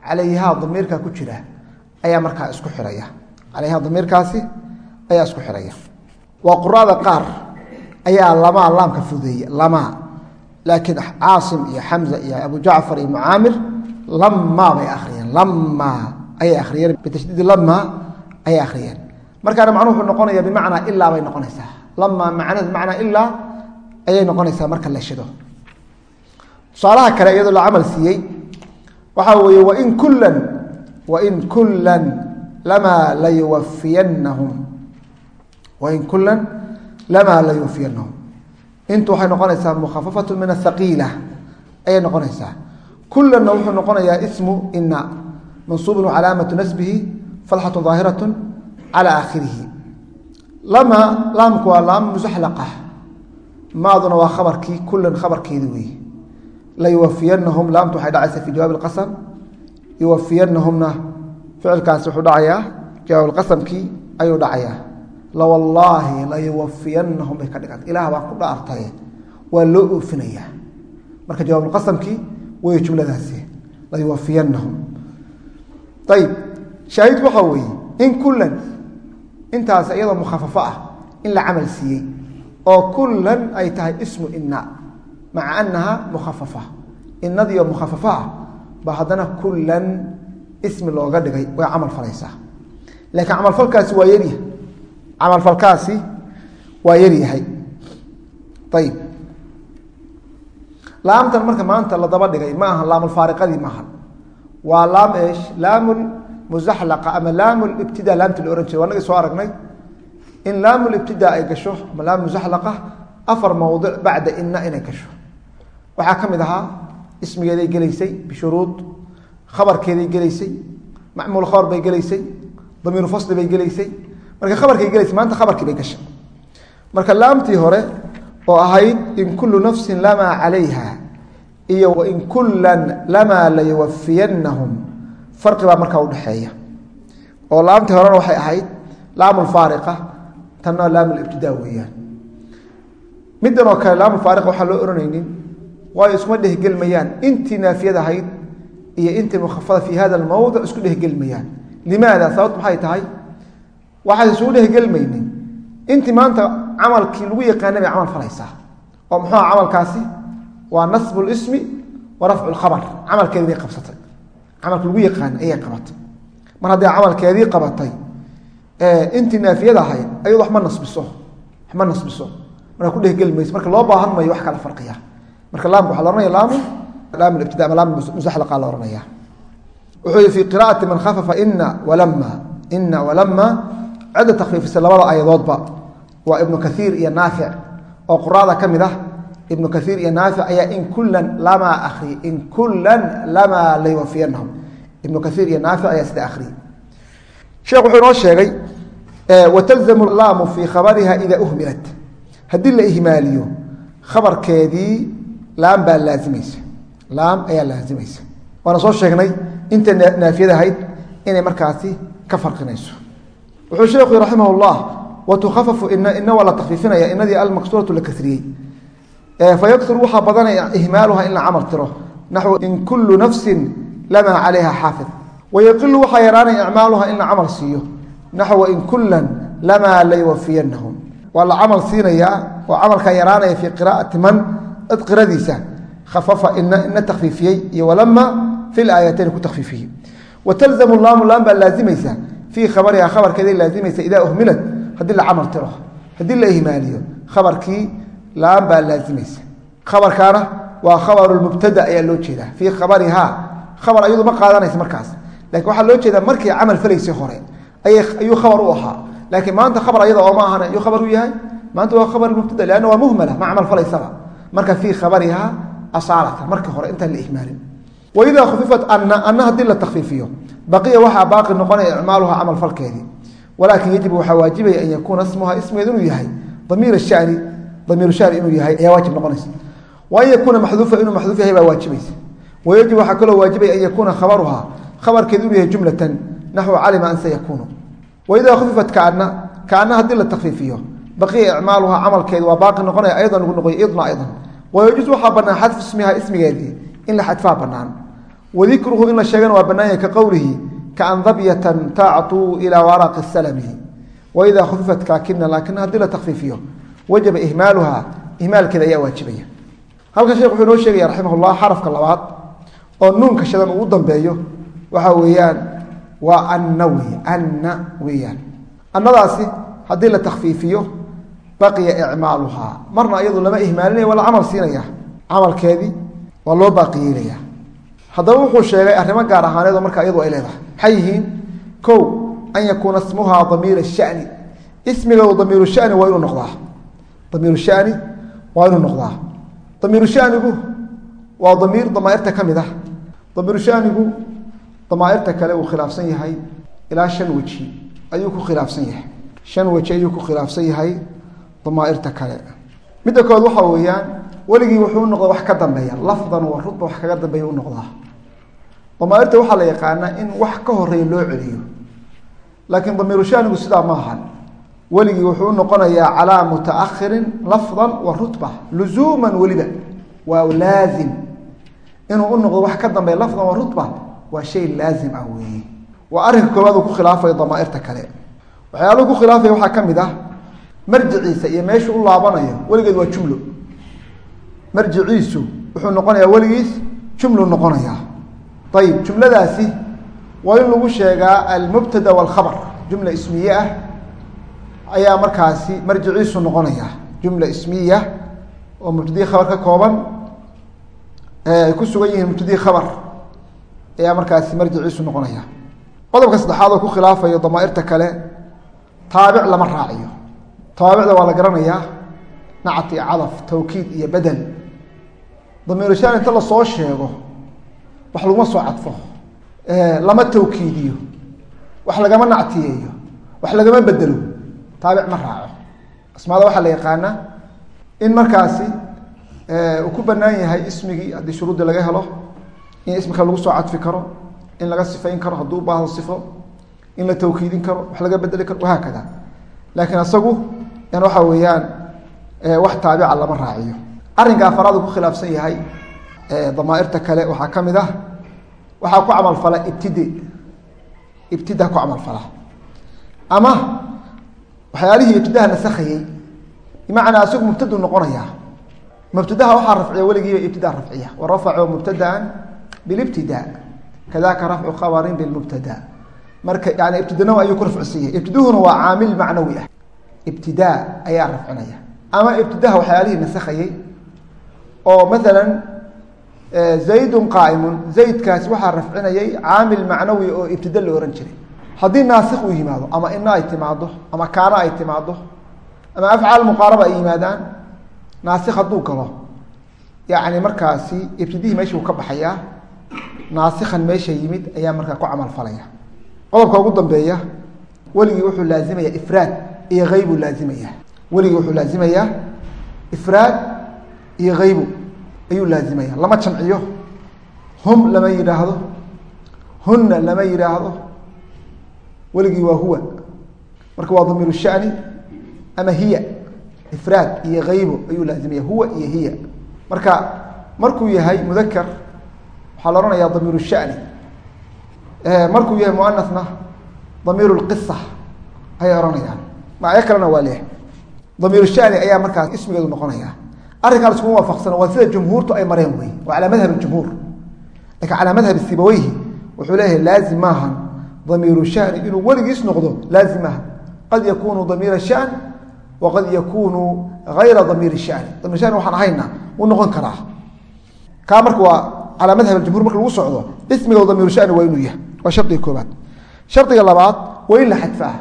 Calayha damiirka ku jira ayaa markaa isku xiraya. Calayha damiirkaasi ayaa isku xiraya. Waa quraada qaar ayaa lamaa laamka fudeeya lamaa laakiin caasim iyo xamza iyo abu jacfar iyo mucaamir lamaa bay akhriyeen lamaa ayay akhriyeen bitashdiidi lamaa ayay akhriyeen. Markaana macnuhu wuxuu noqonaya bimacnaa ilaa bay noqonaysaa. Lamaa macnaheed bimacnaa ilaa ayay noqonaysaa marka la shido. Tusaalaha kale iyadoo la camal siiyey waxaa weeye wain kullan wain kullan lamaa layuwafiyanahum wain kulan lamaa layuwafiyanahum intu waxay noqonaysaa mukhafafatu min athaqiila ayay noqonaysaa. Kulanna wuxuu noqonayaa ismu ina mansuubun calaamatu nasbihi fatxatu daahiratu cala aakhirihi. Lama laamku waa laam musaxlaqa maaduna waa khabarkii kulan khabarkeedi weeye layuwafiyanahum laamtu waxay dhacaysa fi jawaabi اlqasam yuwafiyanahumna ficilkaasi wuxuu dhacayaa jawaab qasamkii ayuu dhacayaa lawallaahi layuwafiyanahum bay ka dhiganta ilaah baan ku dhaartay. Waa loo oofinayaa marka jawaabulqasamkii way jumladaasi. Layuwafiyanahum ayib shaahidku waxaa weeye in kulan intaas iyadoo mukhafafo ah in la camal siiyey oo kulan ay tahay ismu ina maca anaha mukhafafa. Inadiio mukhafafo ah ba haddana kulan ismi looga dhigay way camal falaysaa. Laakiin camalfalkaasi waa yaryahay camalfalkaasi waa yaryahay ayib laamtan marka maanta la daba dhigay ma aha laamulfaariqadii maaha waa laam eesh laamul musaxlaqa ama laamul ibtida laamti la ohan jiray waa nagii soo aragnay. In laamul ibtida ay gasho ama laam musaxlaqa afar mawdic bacda ina inay gasho. Waxaa ka mid ahaa ismigeeday gelaysay bishuruud. Khabarkeeday gelaysay. Macmuul khabar bay gelaysay. Damiiru fasli bay gelaysay marka khabarkay gelaysay maanta khabarkii bay gashay marka laamtii hore oo ahayd in kullu nafsin lamaa calayha iyo wain kullan lamaa layuwafiyanahum farqi baa markaa udhexeeya oo laamtii horena waxay ahayd laamulfaariqa tanna laamulibtidaa weeyaan. Middan oo kale laamulfaariqa waxaa loo oranaynin waayo iskuma dhehgelmayaan intii naafiyad ahayd iyo intii mukhafada fi hada almawdic isku dhehgelmayaan limaada? Sababt maxay tahay waxaad isugu dhehgelmaynin intii maanta camalkii lagu yaqaana bay camal falaysaa oo muxuu camalkaasi? Waa nasbu lismi wa rafcu lkhabar camalkeedii bay qabsatay. Camalka lagu yaqaana ayay qabatay. Mar hadday camalkeedii qabatay intii naafiyad ahayd ayado wax ma nasbiso. Wax ma nasbiso. Markaa ku dhehgeli mayso marka loo baahan mayo wax kala farqiya. Marka laamka waxa la ohanaya laamu. Laam ibtida ama laam musaxlaqa la ohanaya wuxuu yihi fi qira'ati man khafafa ina walama ina walama cidda takfiifisa labada ayadoodba waa ibnu kaiir iyo naafic oo quraada ka mid ah. Ibnu kaiir iyo naafic ayaa in kulan lamaa akhriyay in kulan lamaa laywafiyanahum. Ibnu kaiir iyo naafic ayaa sida akhriyay sheekh wuxuu inoo sheegay watalzamu laamu fii khabariha ida uhmilat. Haddii la ihmaaliyo khabarkeedii laam baa laazimaysa laam ayaa laazimaysa waana soo sheegnay inta naafiyad ahayd inay markaasi ka farqinayso wuxuu sheekhu raximah llah watukhafafu ina waa la takfiifinaya inadii almaqsuuratu la kasriyey fayaksuru waxaa badanaya ihmaaluha in la camal tiro naxwu in kullu nafsin lamaa calayha xaafid. Wayaqilu waxaa yaraanaya icmaaluha in la camal siiyo naxwa in kulan lamaa laywafiyanahum waa la camal siinayaa oo camalkaa yaraanaya fii qiraa'ati man cid qiradiisa khafafa ina ina takfiifiyey iyo walama fi laayatayn ku takfiifiyey watalzamu laamu laam baa laazimaysa fii khabariha khabarkeeday laazimaysa idaa uhmilat haddii la camal tiro haddii la ihmaaliyo khabarkii laam baa laazimaysa khabarkaana waa khabaru mubtada ayaa loo jeedaa fii khabariha khabar ayadu ma qaadanaysa markaas. Lakin waxaa loo jeedaa markii camal falaysay hore ayuu khabar u ahaa. Laakiin maanta khabar ayada oo ma ahan ayuu khabar u yahay? Maanta waa khabar mubtada lanna waa muhmala ma camal falaysaba. Marka fii khabariha asaalata markii hore intaan la ihmaalin. Waidaa khufifat ana ana haddii la takfiifiyo baqiya waxaa baaqi noqonaya icmaaluha camal falkeedii walaakin yajibu waxaa waajibaya an yakuuna ismuha ismigeed inuu yahay damiir shani damiir shani inuu yahay ayaa waajib noqonaysa. Wa an yakuuna maxduufa inuu maxduuf yahay baa waajibaysa. Wayajib waxaa kaloo waajibaya an yakuuna khabaruha khabarkeedu inuu yahay jumlatan naxwu calima an sayakuunu. Waidaa khufifat kaana kaana haddii la takfiifiyo baqiya icmaaluha camalkeedu waa baaqi noqonaya aydan lagu noqoy idna aydan wayajuus waxaa banaan xadfu ismiha ismigeedii in la xadfaa banaan wadikruhu in la sheegana waa bannaan yahay ka qowlihi kaan dabyatan taactuu ilaa waraaqi salami waidaa khufifat kaakina laakin haddii la takfiifiyo wajaba ihmaaluha ihmaalkeeda ayaa waajibaya halkan sheekh wuxuu inoo sheegaya raximah llah xarafka labaad oo nuunka shadan uu dambeeyo waxa weeyaan waa anna wey anna weeyaan annadaasi haddii la takfiifiyo baqiya icmaaluhaa marna iyadu lama ihmaalinaya waa la camal siinaya camalkeedii waa loo baaqi yeelaya haddaba wuxuu sheegay arrimo gaar ahaaneedoo marka iyadu ay leedahay. Maxay yihiin? Kow an yakuuna ismuhaa damiira shani. Ismigeedu damiiru shani waa inuu noqdaa. Damiiru shani waa inuu noqdaa. Damiiru shanigu waa damiir damaairta ka mid ah. Damiiru shanigu damaairta kale uu khilaafsan yahay ilaa shan weji ayuu ku khilaafsan yahay. Shan weji ayuu ku khilaafsan yahay damaairta kale. Midda kood waxa weeyaan weligii wuxuu unoqda wax ka dambeeya. Lafdan wa rudba wax kaga dambeeya u noqdaa damaairta waxaa la yaqaanaa in wax ka horreeya loo celiyo. Laakiin damiiru sidaa ma ahan. Weligii wuxuu unoqonayaa calaa mutaakhirin lafdan wa rutba luzuuman weliba waa laazim. Inuu u noqdo wax ka dambeeya lafdan wa rutba waa shay laazim ah weeye. Waa arrinka koowaad uu ku khilaafayo damaairta kale. Waxyaaluhu ku khilaafaya waxaa ka mid ah marjiciisa iyo meeshuu u laabanayo weligeed waa jumlo. Marjiciisu wuxuu noqonayaa weligiis jumlu noqonayaa ayib jumladaasi waa in lagu sheegaa almubtada walkhabar. Jumla ismiye ah ayaa markaasi marjiciisu noqonaya. Jumla ismiya oo mubtadii khabar ka kooban ay ku sugan yihiin mubtadii khabar ayaa markaasi marjiciisu noqonaya. Qodobka saddexaad oo ku khilaafayo damaairta kale taabic lama raaciyo. Tawaabicda waa la garanayaa nacti cadaf tawkiid iyo bedel. Damiirushaan inta la soo sheego wax laguma soo cadfo. Lama tawkiidiyo. Wax lagama nactiyeeyo. Wax lagama bedelo taabic ma raaco. Asmaada waxaa la yaqaanaa in markaasi uu ku banaan yahay ismigii haddii shuruuddi laga helo in ismi kale lagu soo cadfi karo in laga sifayn karo hadduu baahdo sifo in la tawkiidin karo wax laga bedeli karo wahaakada laakiin asagu yan waxa weeyaan wax taabica lama raaciyo. Arrinka afaraad uu ku khilaafsan yahay damaairta kale waxaa ka mid ah waxaa ku camalfala ibtide ibtida ku camalfala ama waxyaalihii ibtidaha nasakhayey bimacnaa asagu mubtadu noqonaya. Mubtadaha waxaa rafciya weligiiba ibtida rafciya. Warafacuu mubtadaan bilibtida. Kadaka rafcu khabarin bilmubtada. Marka yani ibtidanaw ayuu ku rafcsiiyey ibtiduhuna waa caamil macnawi ah. Ibtidaa ayaa rafcinaya. Ama ibtidaha waxyaalihii nasakhayey oo maalan zaydun qaaimun zaydkaasi waxaa rafcinayay caamil macnawi oo ibtida la ohan jiray. Haddii naasik uu yimaado ama ina ay timaado ama kaana ay timaado ama afcaal muqaaraba ay yimaadaan naasik hadduu galo yani markaasi ibtidihii meesha uu ka baxayaa naasikan meesha yimid ayaa markaa ku camal falaya. Qodobka ugu dambeeya weligii wuxuu laazimaya ifraad iyo haybu laazimaya. Weligii wuxuu laazimayaa ifraad iyo haybu ayuu laazimaya. Lama jamciyo. Hum lama yidhaahdo. Huna lama yidhaahdo. Weligii waa huwa. Marka waa damiir shani ama hiya. Ifraad iyo haybo ayuu laazimaya. Huwa iyo hiya. Marka markuu yahay mudakar waxaa la ohanaya damiir shani. Markuu yahay muanasna damiir lqisa ayay ohanayaan magacyo kalena waa leh. Damiir shani ayaa markaas ismigeedu noqonaya arrinkaan iskuma waafaqsana waa sida jumhuurtu ay mareen wey waa calaa madhab jumhuur. Lakin calaa madhab sibaweyhi wuxuu leeyahay laazim maahan damiiru shani inuu weligiis noqdo laazim maaha qad yakunu damiira shan waqad yakunu ayra damiir shani. Damir shani waxaan ahayna wuu noqon karaa. Kaa marka waa calaa madhab jumhur marka lagu socdo ismiga damiiru shani waa inuu yahay. Waa shardiga koobaad shardiga labaad waa in la xadfaa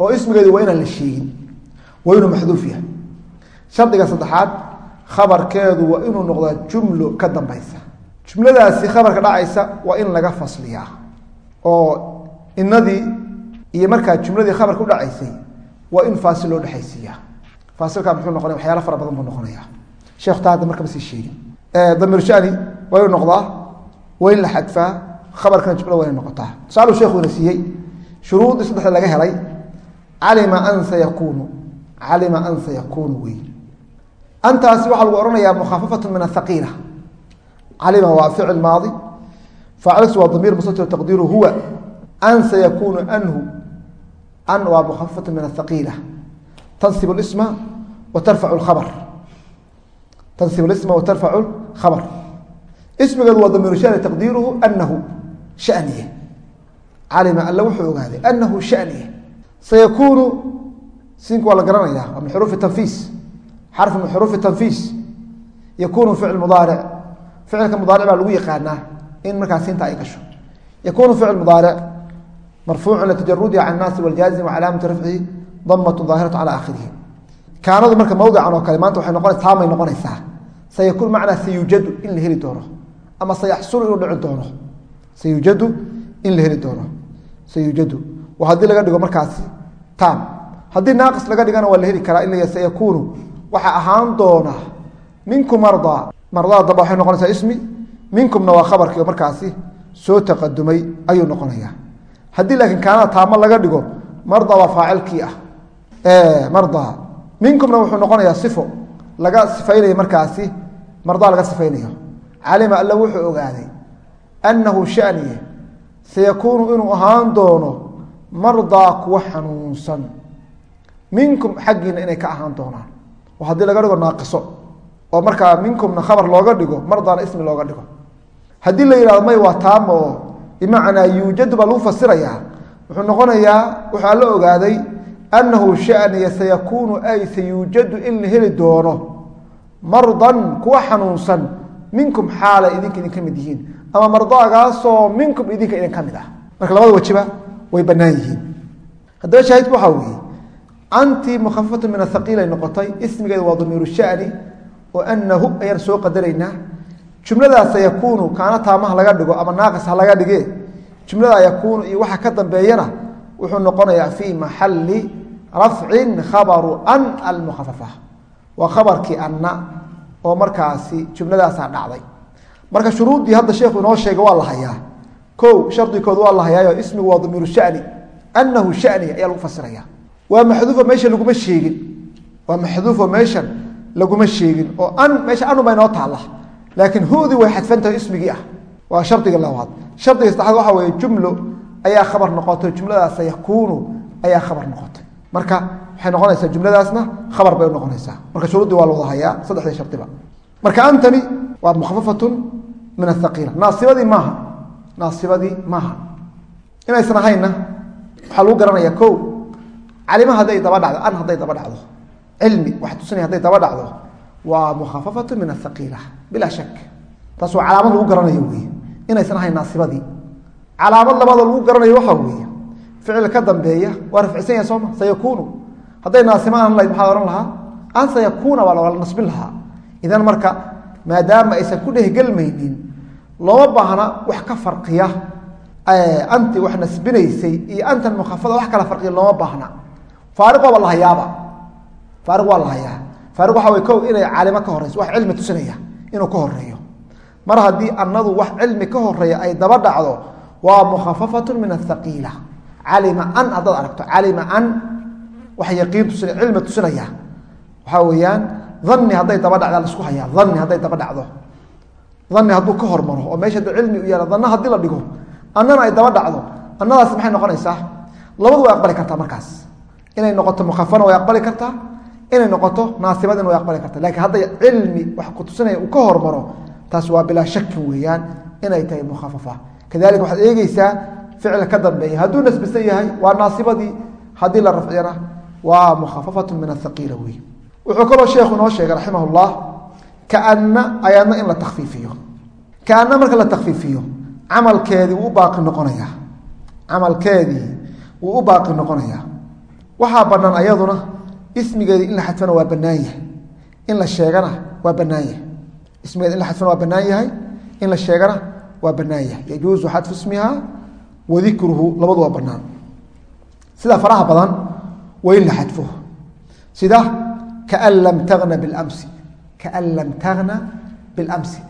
oo ismigeedu waa inaan la sheegin. Waa inuu maxduuf yahay. Shardiga saddexaad khabarkeedu waa inuu noqdaa jumlo ka dambaysa. Jumladaasi khabarka dhacaysa waa in laga fasliyaa oo inadii iyo markaa jumladii khabarka udhacaysay waa in faasil loo dhexaysiiya faasilkaa muxuu noqonaya waxyaala fara badan buu noqonaya sheekhu taa hadda marka ma sii sheegin. Damiir shani waa inuu noqdaa waa in la xadfaa khabarkana jumla waa inay noqotaa. Tusaalu sheekhuuna siiyey shuruudii saddexda laga helay calima an sayakunu calima an sayakunu wey antaasi waxaa lagu ohanayaa mukhafafatu min athaqiila calima waa ficil maadi faacilsu waa damiir mustatir taqdiiru huwa an sayakunu anhu an waa mukhafafatu min athaqiila tansib isma wa lkhabr tansib isma wa khabr ismigeedu waa damiiru shani taqdiiruhu anahu shaniye calima alle wuxuu ogaaday anahu shaniye sayakunu sinku waa la garanaya min xuruufi tanfiis xarfu min xuruufi tanfiis yakunu ficil mudaaric. Ficilka mudaaric baa lagu yaqaanaa in markaa siinta ay gasho. Yakunu ficil mudaaric marfuucu litajarudihi can naasi waljaazim wacalaamati rafcihi damatu daahiratu cala aakhirihi. Kaanadu marka mawdican oo kale maanta waxay noqonaysa taamay noqonaysaa. Sayakun macnaa sayujadu in la heli doono ama sayaxsulu inuu dhici doono. Sayujadu in la heli doono. Sayujadu. Haddii laga dhigo markaasi taam. Haddii naaqis laga dhigana waa la heli karaa in sayakunu waxaa ahaan doona minkum mardaa mardaa damba waxay noqonaysaa ismi minkumna waa khabarkii oo markaasi soo taqadumay ayuu noqonaya haddii laakiin kaanada taamo laga dhigo marda waa faacilkii ah. Marda minkumna wuxuu noqonayaa sifo laga sifaynayo markaasi mardaa laga sifaynayo. Calima alla wuxuu ogaaday annahu shaniye sayakuunu inuu ahaan doono mardaa kuwa xanuunsan. Minkum xaggiina inay ka ahaan doonaan. oo haddii laga dhigo naaqiso oo markaa minkumna khabar looga dhigo mardaana ismi looga dhigo. Haddii la yihahdo may waa taama oo bimacnaa yuujadu baa lagu fasirayaa. Wuxuu noqonayaa waxaa la ogaaday annahu shaniya sayakuunu ay sayuujadu in la heli doono mardan kuwa xanuunsan minkum xaalay idinka idin ka mid yihiin ama mardaagaasoo minkum idinka idin ka mid ah. Marka labada wajiba way bannaan yihiin. Haddaba shaahidku waxaa weeye anti mukhafafatu min athaqiil ay noqotay ismigeeda waa damiiru shani oo anahu ayaan soo qadaraynaa. Jumladaa sayakuunu kaana taamaha laga dhigo ama naaqis ha laga dhige jumladaa yakuunu iyo waxa ka dambeeyana wuxuu noqonayaa fii maxali rafcin khabaru an almukhafafa waa khabarkii anna oo markaasi jumladaasaa dhacday. Marka shuruuddii hadda sheekhu inoo sheegay waa la hayaa. Ko shardigooda waa la hayaayo ismigu waa damiiru shani. Anahu shani ayaa lagu fasiraya waa maxduufo meesha laguma sheegin. Waa maxduufo meeshan laguma sheegin oo an meesha anubaa inoo taalla laakiin hudi way xadfantahay ismigii ah. Waa shardiga labaad. Shardiga saddexaad waxa weeye jumlo ayaa khabar noqotay. Jumladaas sayakuunu ayaa khabar noqotay. Marka waxay noqonaysaa jumladaasna khabar bay unoqonaysaa marka shuruuddii waa la wada hayaa saddexdii shardiba. Marka antani waa mukhafafatun min athaqiila. Naasibadii maaha. Naasibadii maaha. Inaysan ahaynna waxaa lagu garanaya ko calima hadday daba dhacdo an hadday daba dhacdo. Cilmi wax tusinaya hadday daba dhacdo waa mukhafafatu min athaqiila bilaa shak taas waa calaamad lagu garanayo wey inaysan ahayn naasibadii. Calaamad labaadoo lagu garanayo waxaa weeye ficil ka dambeeya waa rafcisan yahay sooma sayakunu. Hadday naasimo aan lahayd maxaad ohan lahaa an sayakuna baa la nasbin lahaa. Idan marka maadaama aysan ku dhehgelmaynin looma baahna wax ka farqiya anti wax nasbinaysay iyo antan mukhafada wax kala farqiya looma baahna faariq waaba la hayaaba. Faariq waa la hayaa. Faariq waxa way kow inay caalimo ka horeyso wax cilmi tusinaya inuu ka horeeyo mar haddii anadu wax cilmi ka horreeya ay daba dhacdo waa mukhafafatu min athaqiila calima an haddaad aragto calima an wax yaqiin tusin cilmi tusinaya. Waxaa weeyaan dhanni hadday daba dhacda la isku hayaa. Dhanni hadday daba dhacdo. Dhanni hadduu ka hormaro oo meesha da cilmi u yaalla dhanna haddii la dhigo annana ay daba dhacdo. Annadaasi maxay noqonaysaa? Labadu way aqbali kartaa markaas inay noqoto mukhafana way aqbali kartaa inay noqoto naasibadina way aqbali kartaa lakiin hadday cilmi wax ku tusinaya uu ka hormaro taas waa bilaa shakin weeyaan inay tahay mukhafafa kadalika waxaad eegeysaa ficil ka dambeeya. Hadduu nasbisan yahay waa naasibadii haddii la rafciyana waa mukhafafatu min athaqiila wey wuxuu kaloo sheekhu inoo sheegay raximah llah kaana ayaadna in la takfiifiyo kaana marka la takfiifiyo camalkeedii wuu u baaqi noqonayaa. Camalkeedii wuu u baaqi noqonayaa waxaa banaan ayaduna ismigeedii in la xadfana waa banaan yahay. In la sheegana waa banaan yahay. Ismigeedi in la xadfana waa banaan yahay. In la sheegana waa banaan yahay. Yajuusu xadfu ismiha wa dikruhu labadu waa banaan sida faraha badan waa in la xadfo. Sida kaan lam tagna bilamsi. Kaan lam tagna bilamsi.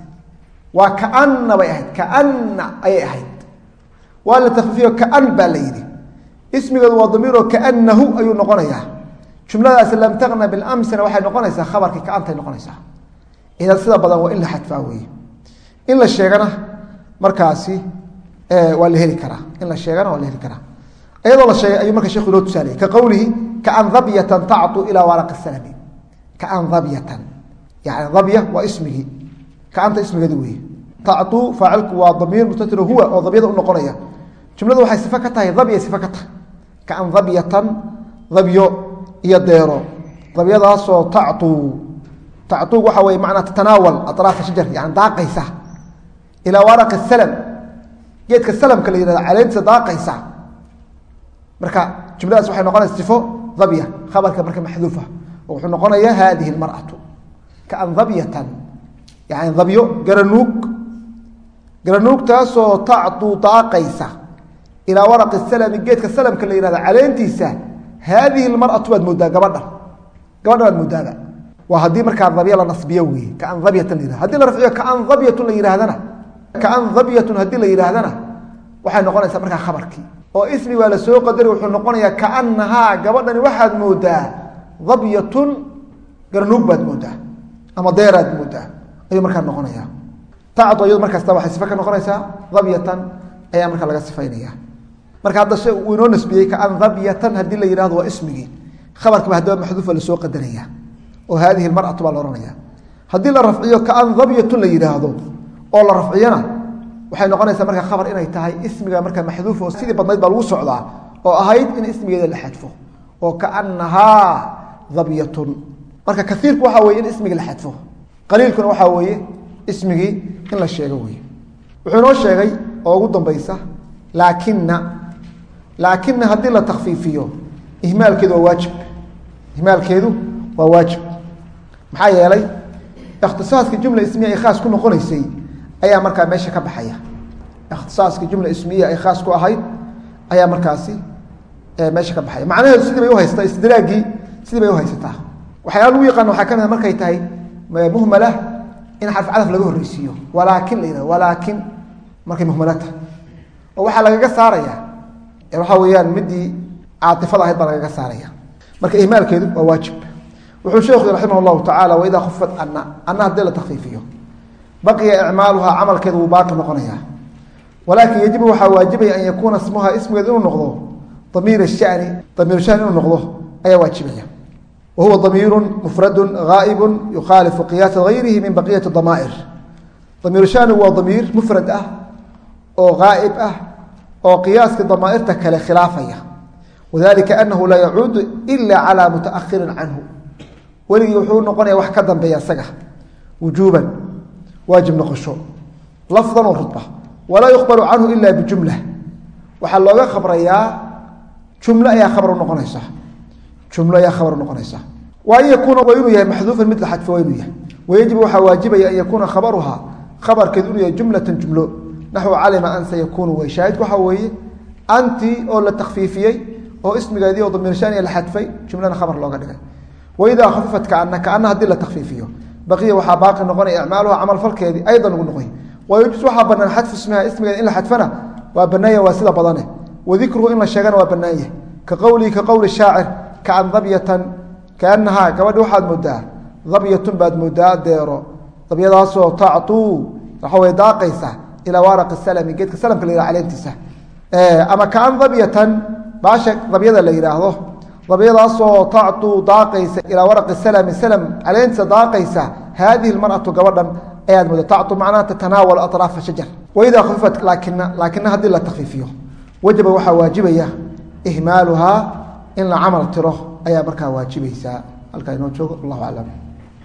Waa kaana bay ahayd. Kaana ayay ahayd. Waa la takfiifiyo kaan baa la yidhi ismigeedu waa damiiroo kaanahu ayuu noqonayaa. Jumladaasi lam tagna bilamsina waxay noqonaysaa khabarkii kaantay noqonaysaa. Idan sida badan waa in la xadfaa weye in la sheegana markaasi waa la heli karaa. In la sheegana waa la heli karaa. Iyadoo la sheegay ayuu marka sheekhu inoo tusaaleyay ka qowlihi kaan dhabyatan tactu ilaa waraqi salami. Kaan dhabyatan yani dhabya waa ismigii. Kaanta ismigeedi weeye. Tactu faacilku waa damiir mustatiro huwa oo dabyada u noqonaya. Jumladu waxay sifo ka tahay dabya sifo ka tahay kaan dhabyatan dabyo iyo deero. dabyadaasoo tactu tactu waxa weye manaa tatanaawal atraafa shajar yani daaqaysa. ilaa waraqi salam geedka salamka la yihahdo caleentiisa daaqaysa. marka jumladaas waxay noqonaysa sifo dabya khabarka marka maxduufa wuxuu noqonayaa hadihi lmar'atu kaan dabyatan yani dabyo garanuug garanuugtaasoo tacdu daaqaysa ilaa waraqi salami geedka salamka la yihahdo caleentiisa haadihi lmar'atu baad moodaa gabadha. Gabadha baad moodaaba waa haddii markaa dabya la nasbiyo weye kaan dabyatan la yihahdo haddii la rafciyo kaan dabyatun la yidhahdana kaan dabyatun haddii la yidhaahdana waxay noqonaysaa markaa khabarkii. Oo ismi waa la soo qadari wuxuu noqonayaa kaanahaa gabadhani waxaad moodaa dabyatun garanuug baad moodaa ama deeraad moodaa. Ayuu markaa noqonaya tacdu iyadu markasta waxay sife ka noqonaysaa dabyatan ayaa markaa laga sifaynaya marka hadda se uu inoo nasbiyey kaan dabyatan haddii la yihahdo waa ismigii khabarkiiba haddaba maxduufa la soo qadaraya oo haadihi mar'atu baa la ohanaya haddii la rafciyo kaan dabyatun la yidhaahdo oo la rafciyona waxay noqonaysaa marka khabar inay tahay ismiga marka maxduuf oo sidii badnayd baa lagu socdaa oo ahayd in ismigeeda la xadfo oo kaanahaa dabyatun marka kaiirku waxaa weye in ismigii la xadfo qaliilkuna waxaa weeye ismigii in la sheego weye wuxuu inoo sheegay oo ugu dambaysa laakina laakina haddii la takfiifiyo ihmaalkeedu waa waajib. Ihmaalkeedu waa waajib. Maxaa yeelay ikhtisaaska jumla ismiya ay khaas ku noqonaysay ayaa markaa meesha ka baxaya. Ikhtisaaska jumla ismiya ay khaas ku ahayd ayaa markaasi meesha ka baxaya. Macnaheedu sidii bay uhaysataa istidraagii sidii bay uhaysataa waxyaala lagu yaqaan waxaa ka a markay tahay muhmala in xarf cadaf laga horreysiiyo. Walaakin la yihahdo walaakin markay muhmala tahay. Oo waxaa lagaga saaraya waxaa weeyaan midii caatifada ahayd baa lagaga saaraya. Marka ihmaalkeedu waa waajib. Wuxuu sheekhu raximah llahu tacala waidaa khufat ana ana haddii la takfiifiyo baqiya icmaaluhaa camalkeedu wuu baaqi noqonaya. Walaakin yajibu waxaa waajibaya an yakuuna smuha ismigeedu inuu noqdo damiir shani damiir shani inuu noqdo ayaa waajibaya. Wa damiiru mufradu gaa'ibu yukhaalifu qiyaasa gayrihi min baqiyati damaa'ir. Damiir shanigu waa damiir mufrad ah oo gaa'ib ah oo qiyaaskii damaa'irta kale khilaafaya. Wadalika anahu laa yacuudu ila calaa mutaahirin canhu. Weligii wuxuu noqonaya wax ka dambeeya isaga. Wujuuban. Waajib noqosho. Lafdan oo rudba walaa yuqbalu canhu ila bijumla. Waxaa looga khabrayaa jumlo ayaa khabar unoqonaysa jumlo ayaa khabar unoqonaysa wa an yakuuna waa inuu yahay maxduufan mid la waa inuu yahay. Wayajibu waxaa waajibaya an yakuuna khabaruhaa khabarkeed inuu yahay jumlatan jumlo naxwu calima an sayakunu way shaahidku waxaa weeye anti oo la takfiifiyey oo ismigeedii oo damiirshaaniya la xadfay jumlana khabar looga dhigay waidaa khafifat kaana kaana haddii la takfiifiyo baqiya waxaa baaqi noqonaya icmaaluha camalfalkeedii aydan ugu noqoy wayujus waxaa banaan xadfu ismiha ismigeeda in la xadfana waa banaanya waa sida badane wadikruhu in la sheegana waa banaanya ka qowlihi ka qowli shaacir kaan dabyatan kaanahaa gabadhi waxaad moodaa dabyatun baad moodaa deero dabyadaasoo tactuu waxa way daaqaysa ilaa waaraqi salami geedka salamka la yihah caleentiisa. Ama kaan dabyatan baasha dabyada la yidhaahdo. Dabyadaasoo tactuu daaqaysa ilaa waraqi salami salam caleentiisa daaqaysa haadihi lmar'atu gabadhan ayaad mooda tactu macnaha tatanaawal atraafa shajar. Waidaa khufifat laakina laakina haddii la takfiifiyo wajaba waxaa waajibaya ihmaaluhaa in la camal tiro. Ayaa markaa waajibaysaa halkaa inoo joogo allahu aclam